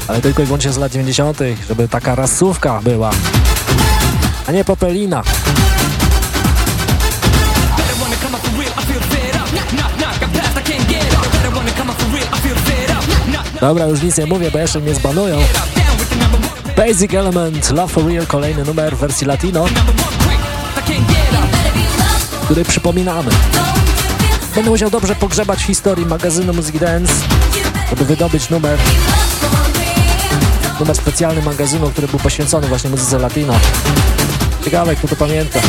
A: Ale tylko i wyłącznie z lat 90., żeby taka rasówka była. A nie popelina. Dobra, już nic nie mówię, bo jeszcze mnie zbanują. Basic Element, Love for Real, kolejny numer w wersji latino, który przypominamy. Będę musiał dobrze pogrzebać w historii magazynu Muzyki Dance, żeby wydobyć numer, numer specjalny magazynu, który był poświęcony właśnie muzyce latino. Ciekawe, kto to pamięta.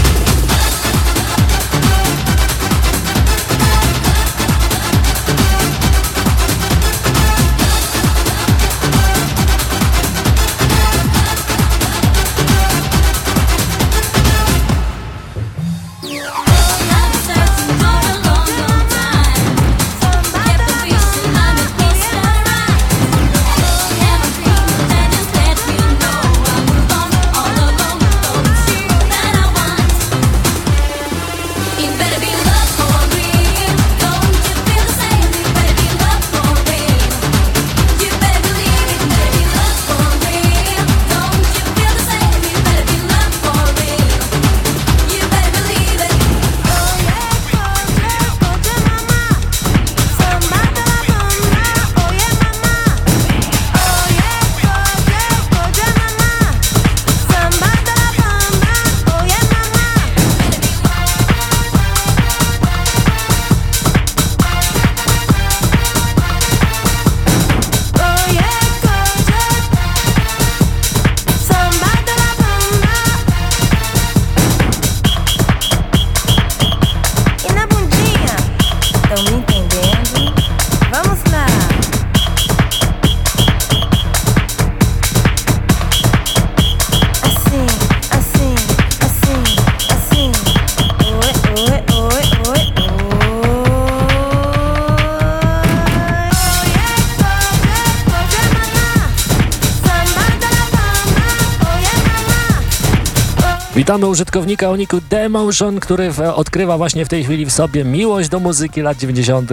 A: Witamy użytkownika Oniku Demotion, który odkrywa właśnie w tej chwili w sobie miłość do muzyki lat 90.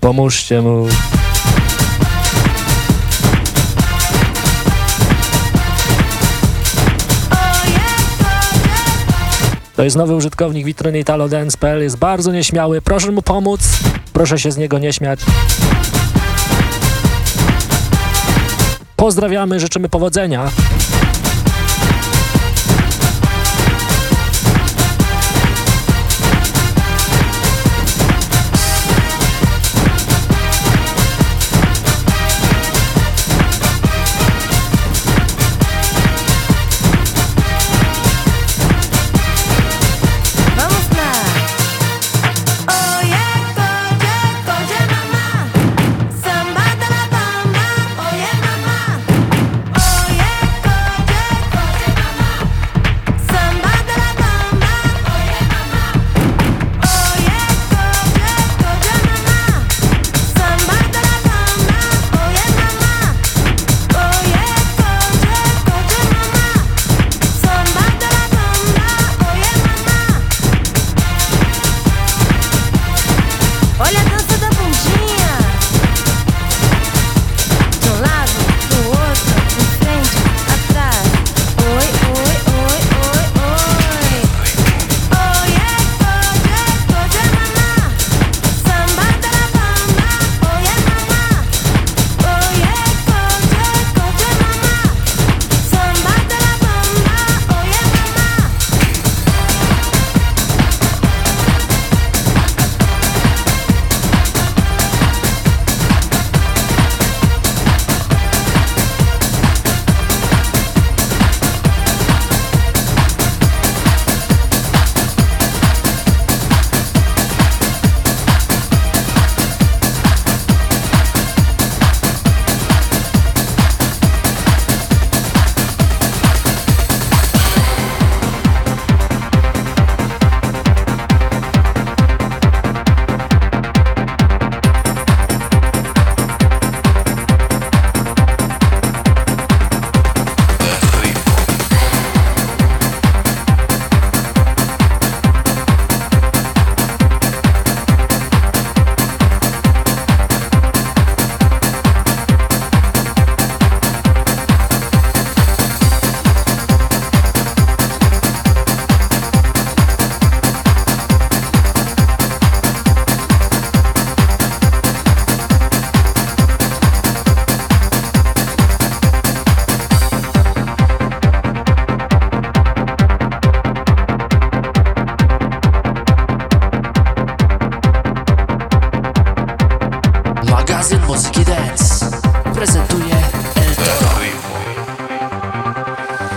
A: Pomóżcie mu.
Q: To jest nowy użytkownik witryny italodance.pl, jest bardzo nieśmiały. Proszę mu pomóc, proszę się z niego nie śmiać. Pozdrawiamy, życzymy powodzenia.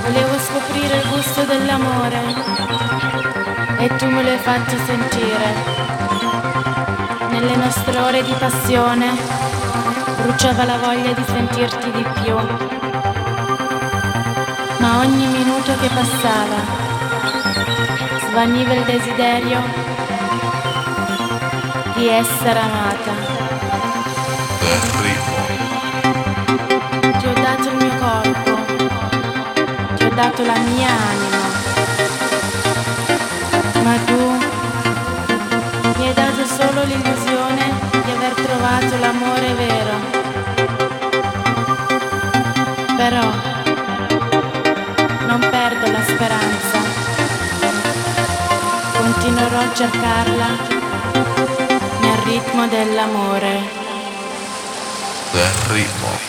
R: Volevo scoprire il gusto dell'amore e tu me lo hai fatto sentire. Nelle nostre ore di passione bruciava la voglia di sentirti di più. Ma ogni minuto che passava svaniva il desiderio di essere amata. Ti ho dato il mio corpo, ti ho dato la mia anima, ma tu mi hai dato solo l'illusione di aver trovato l'amore vero. Però non perdo la speranza, continuerò a cercarla nel ritmo dell'amore.
S: Del ritmo.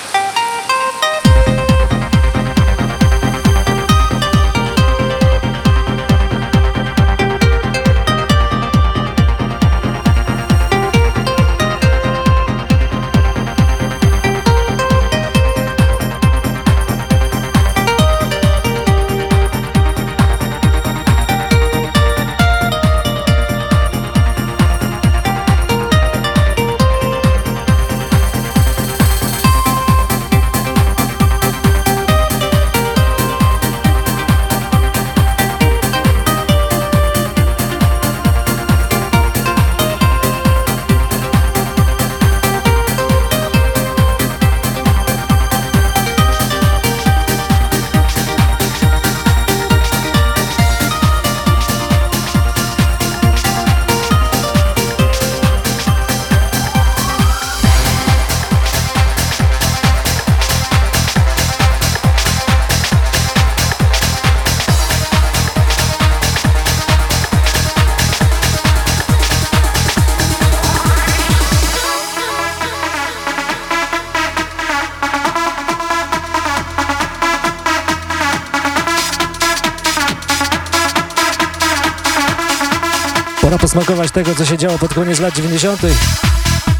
A: Posmakować tego, co się działo pod koniec lat 90.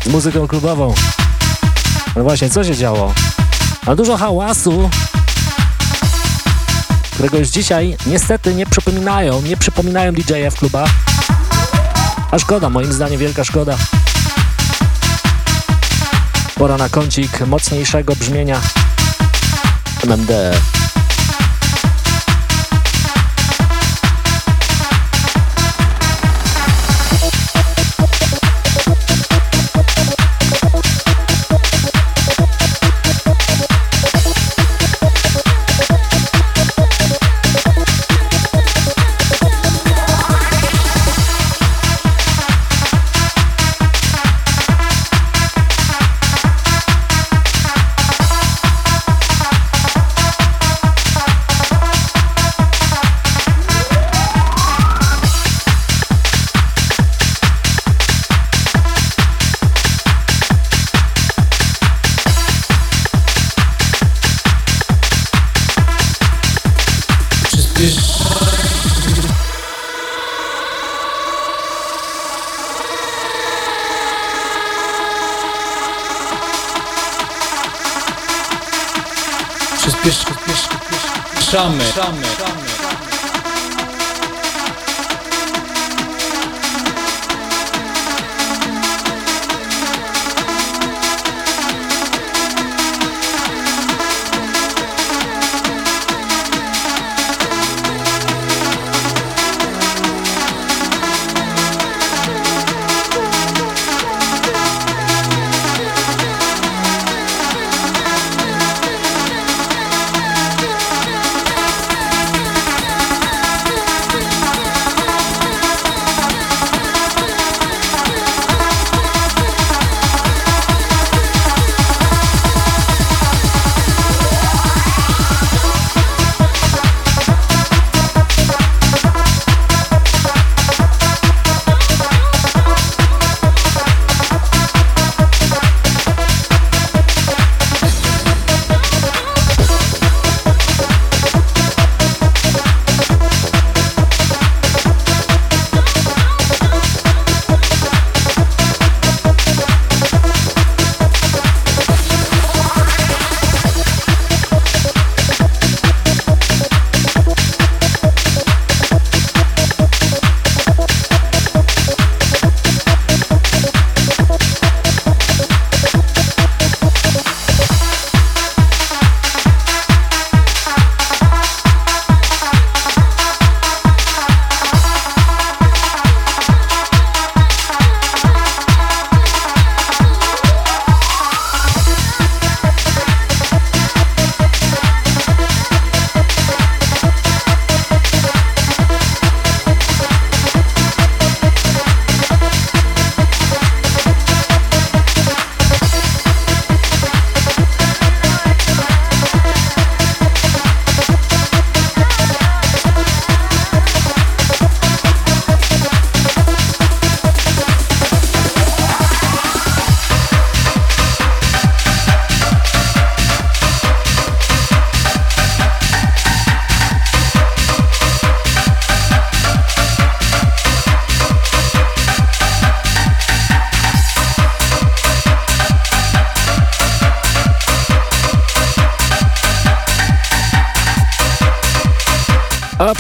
A: z muzyką klubową. No właśnie, co się działo? A dużo hałasu, którego już dzisiaj niestety nie przypominają, nie przypominają DJ-e w klubach. A szkoda, moim zdaniem wielka szkoda. Pora na kącik mocniejszego brzmienia MMD.
T: Przyspieszamy.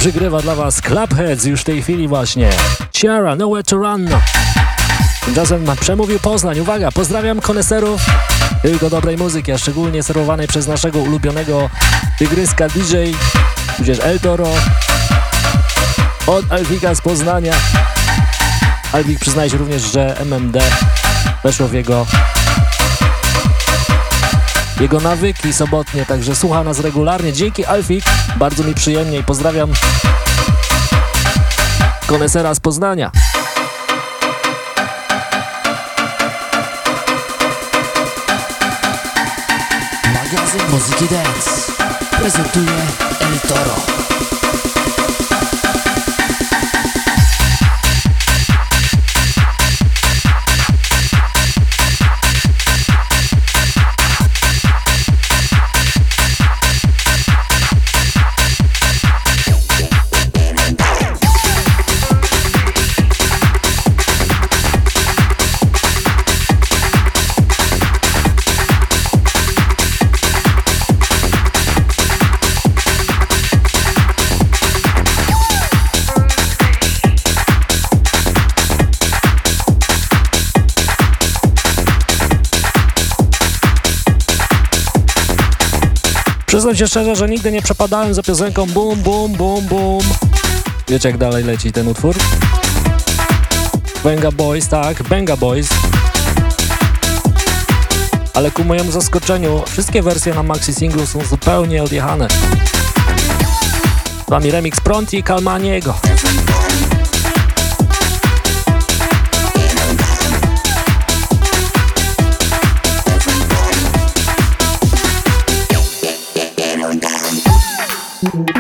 A: Przygrywa dla Was Clubheads już w tej chwili właśnie. Ciara, Nowhere to Run. Tymczasem przemówił Poznań. Uwaga, pozdrawiam koneserów tylko dobrej muzyki, a szczególnie serwowanej przez naszego ulubionego tygryska DJ, tudzież El Toro od Alwika z Poznania. Alwik przyznaje się również, że MMD weszło w jego jego nawyki sobotnie, także słucha nas regularnie. Dzięki Alfik, bardzo mi przyjemnie i pozdrawiam konesera z Poznania.
C: Magazyn Muzyki Dance prezentuje El Toro.
A: Przyznam się szczerze, że nigdy nie przepadałem za piosenką bum, bum, bum, bum. Wiecie jak dalej leci ten utwór? Benga Boys, tak, Benga Boys. Ale ku mojemu zaskoczeniu, wszystkie wersje na maxi singlu są zupełnie odjechane. Z wami remix Pronti i
U: Thank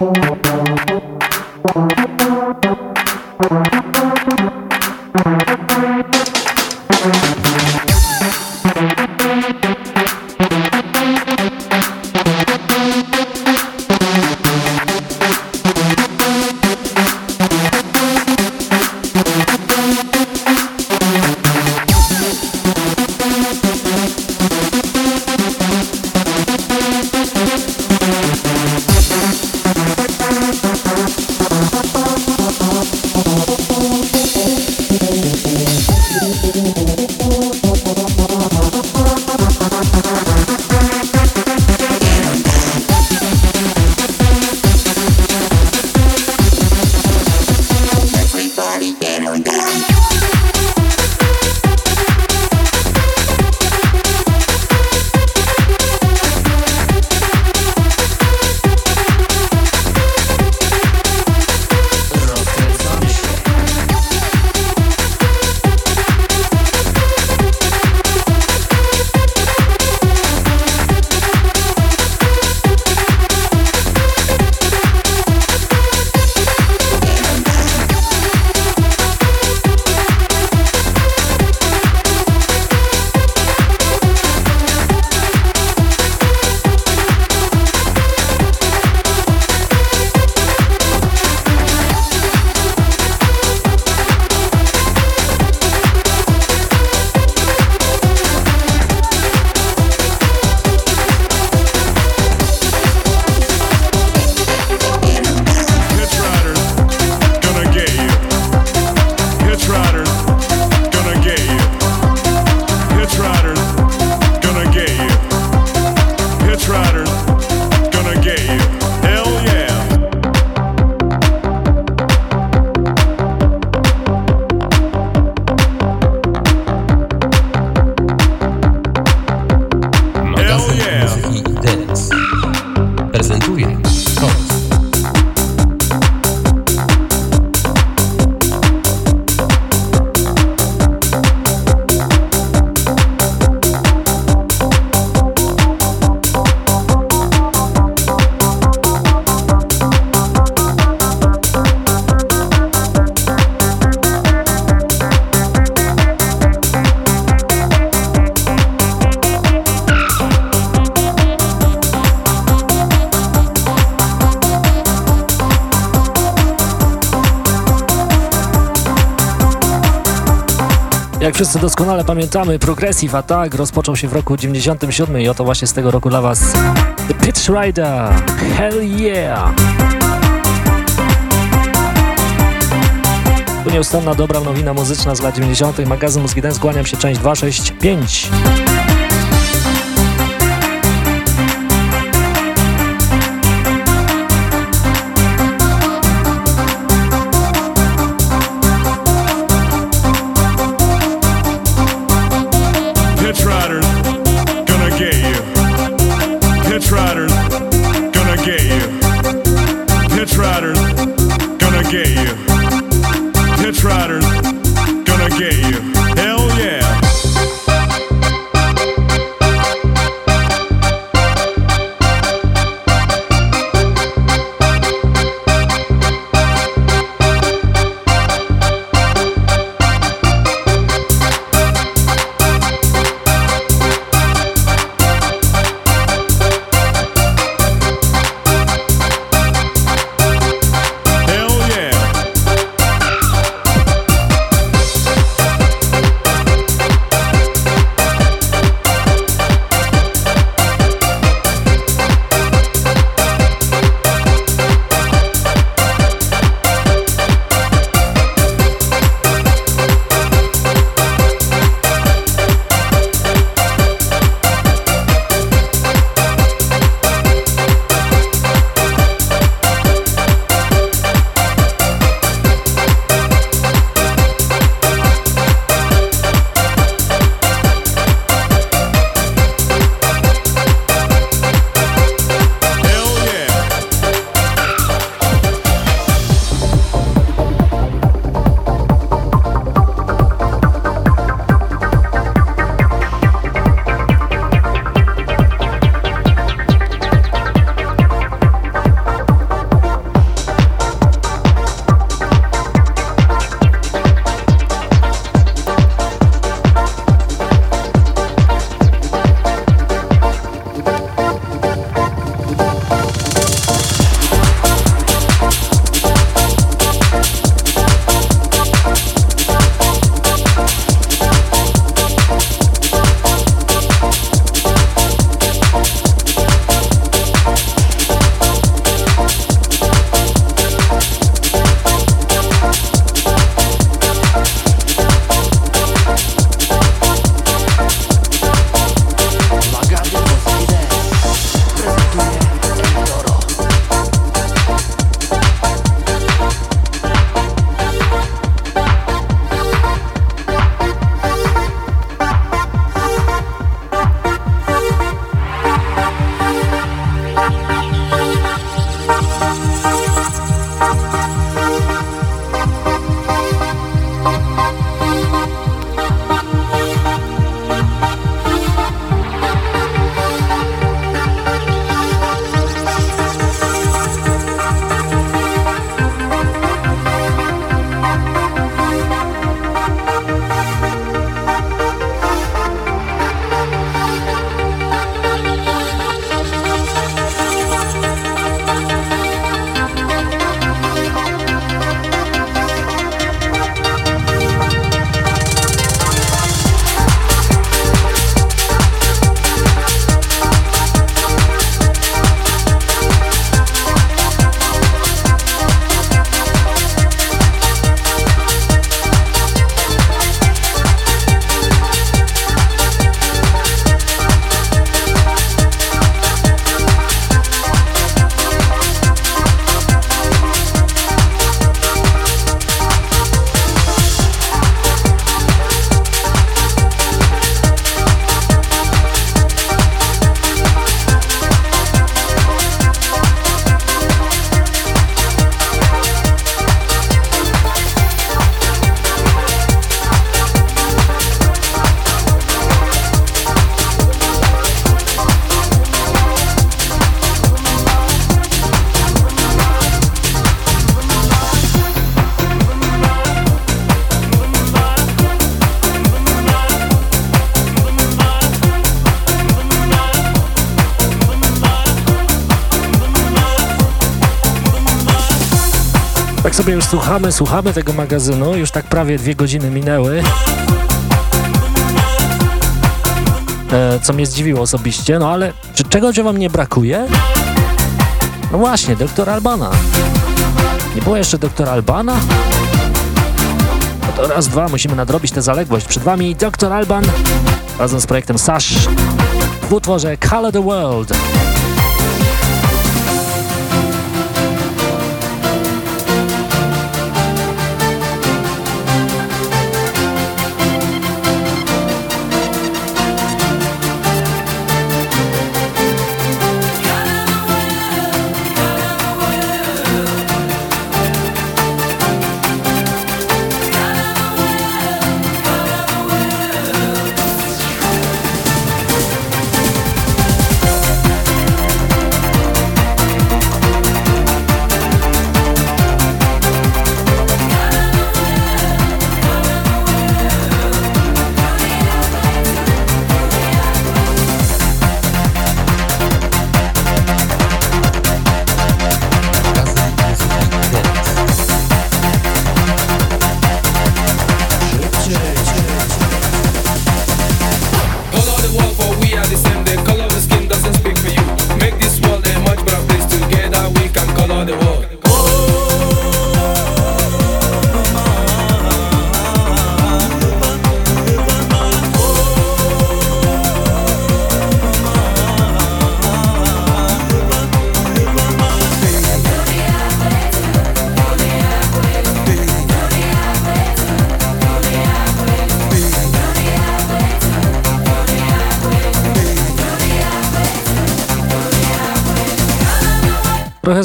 U: you.
A: Pamiętamy, Progressive Attack rozpoczął się w roku 97 i oto właśnie z tego roku dla Was The Pitch Rider. Hell yeah! Tu nieustanna dobra nowina muzyczna z lat 90. Magazyn Mózgi Dance, kłaniam się, część 265. słuchamy, słuchamy tego magazynu, już tak prawie dwie godziny minęły. E, co mnie zdziwiło osobiście, no ale czy czegoś wam nie brakuje? No właśnie, doktor Albana. Nie było jeszcze doktora Albana? No to raz, dwa, musimy nadrobić tę zaległość. Przed wami doktor Alban razem z projektem Sash w utworze Color the World.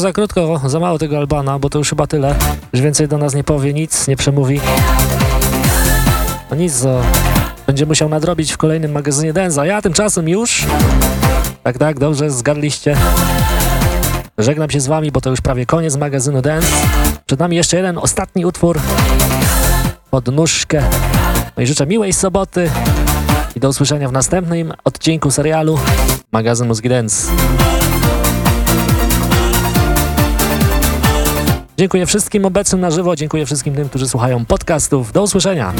A: Za krótko, za mało tego Albana, bo to już chyba tyle. Już więcej do nas nie powie, nic nie przemówi. No nic, o, będzie musiał nadrobić w kolejnym magazynie Dance, a ja tymczasem już... Tak, tak, dobrze, zgadliście. Żegnam się z wami, bo to już prawie koniec magazynu Dance. Przed nami jeszcze jeden, ostatni utwór pod nóżkę. No i życzę miłej soboty i do usłyszenia w następnym odcinku serialu Magazyn Mózgi Dance. Dziękuję wszystkim obecnym na żywo, dziękuję wszystkim tym, którzy słuchają podcastów. Do usłyszenia.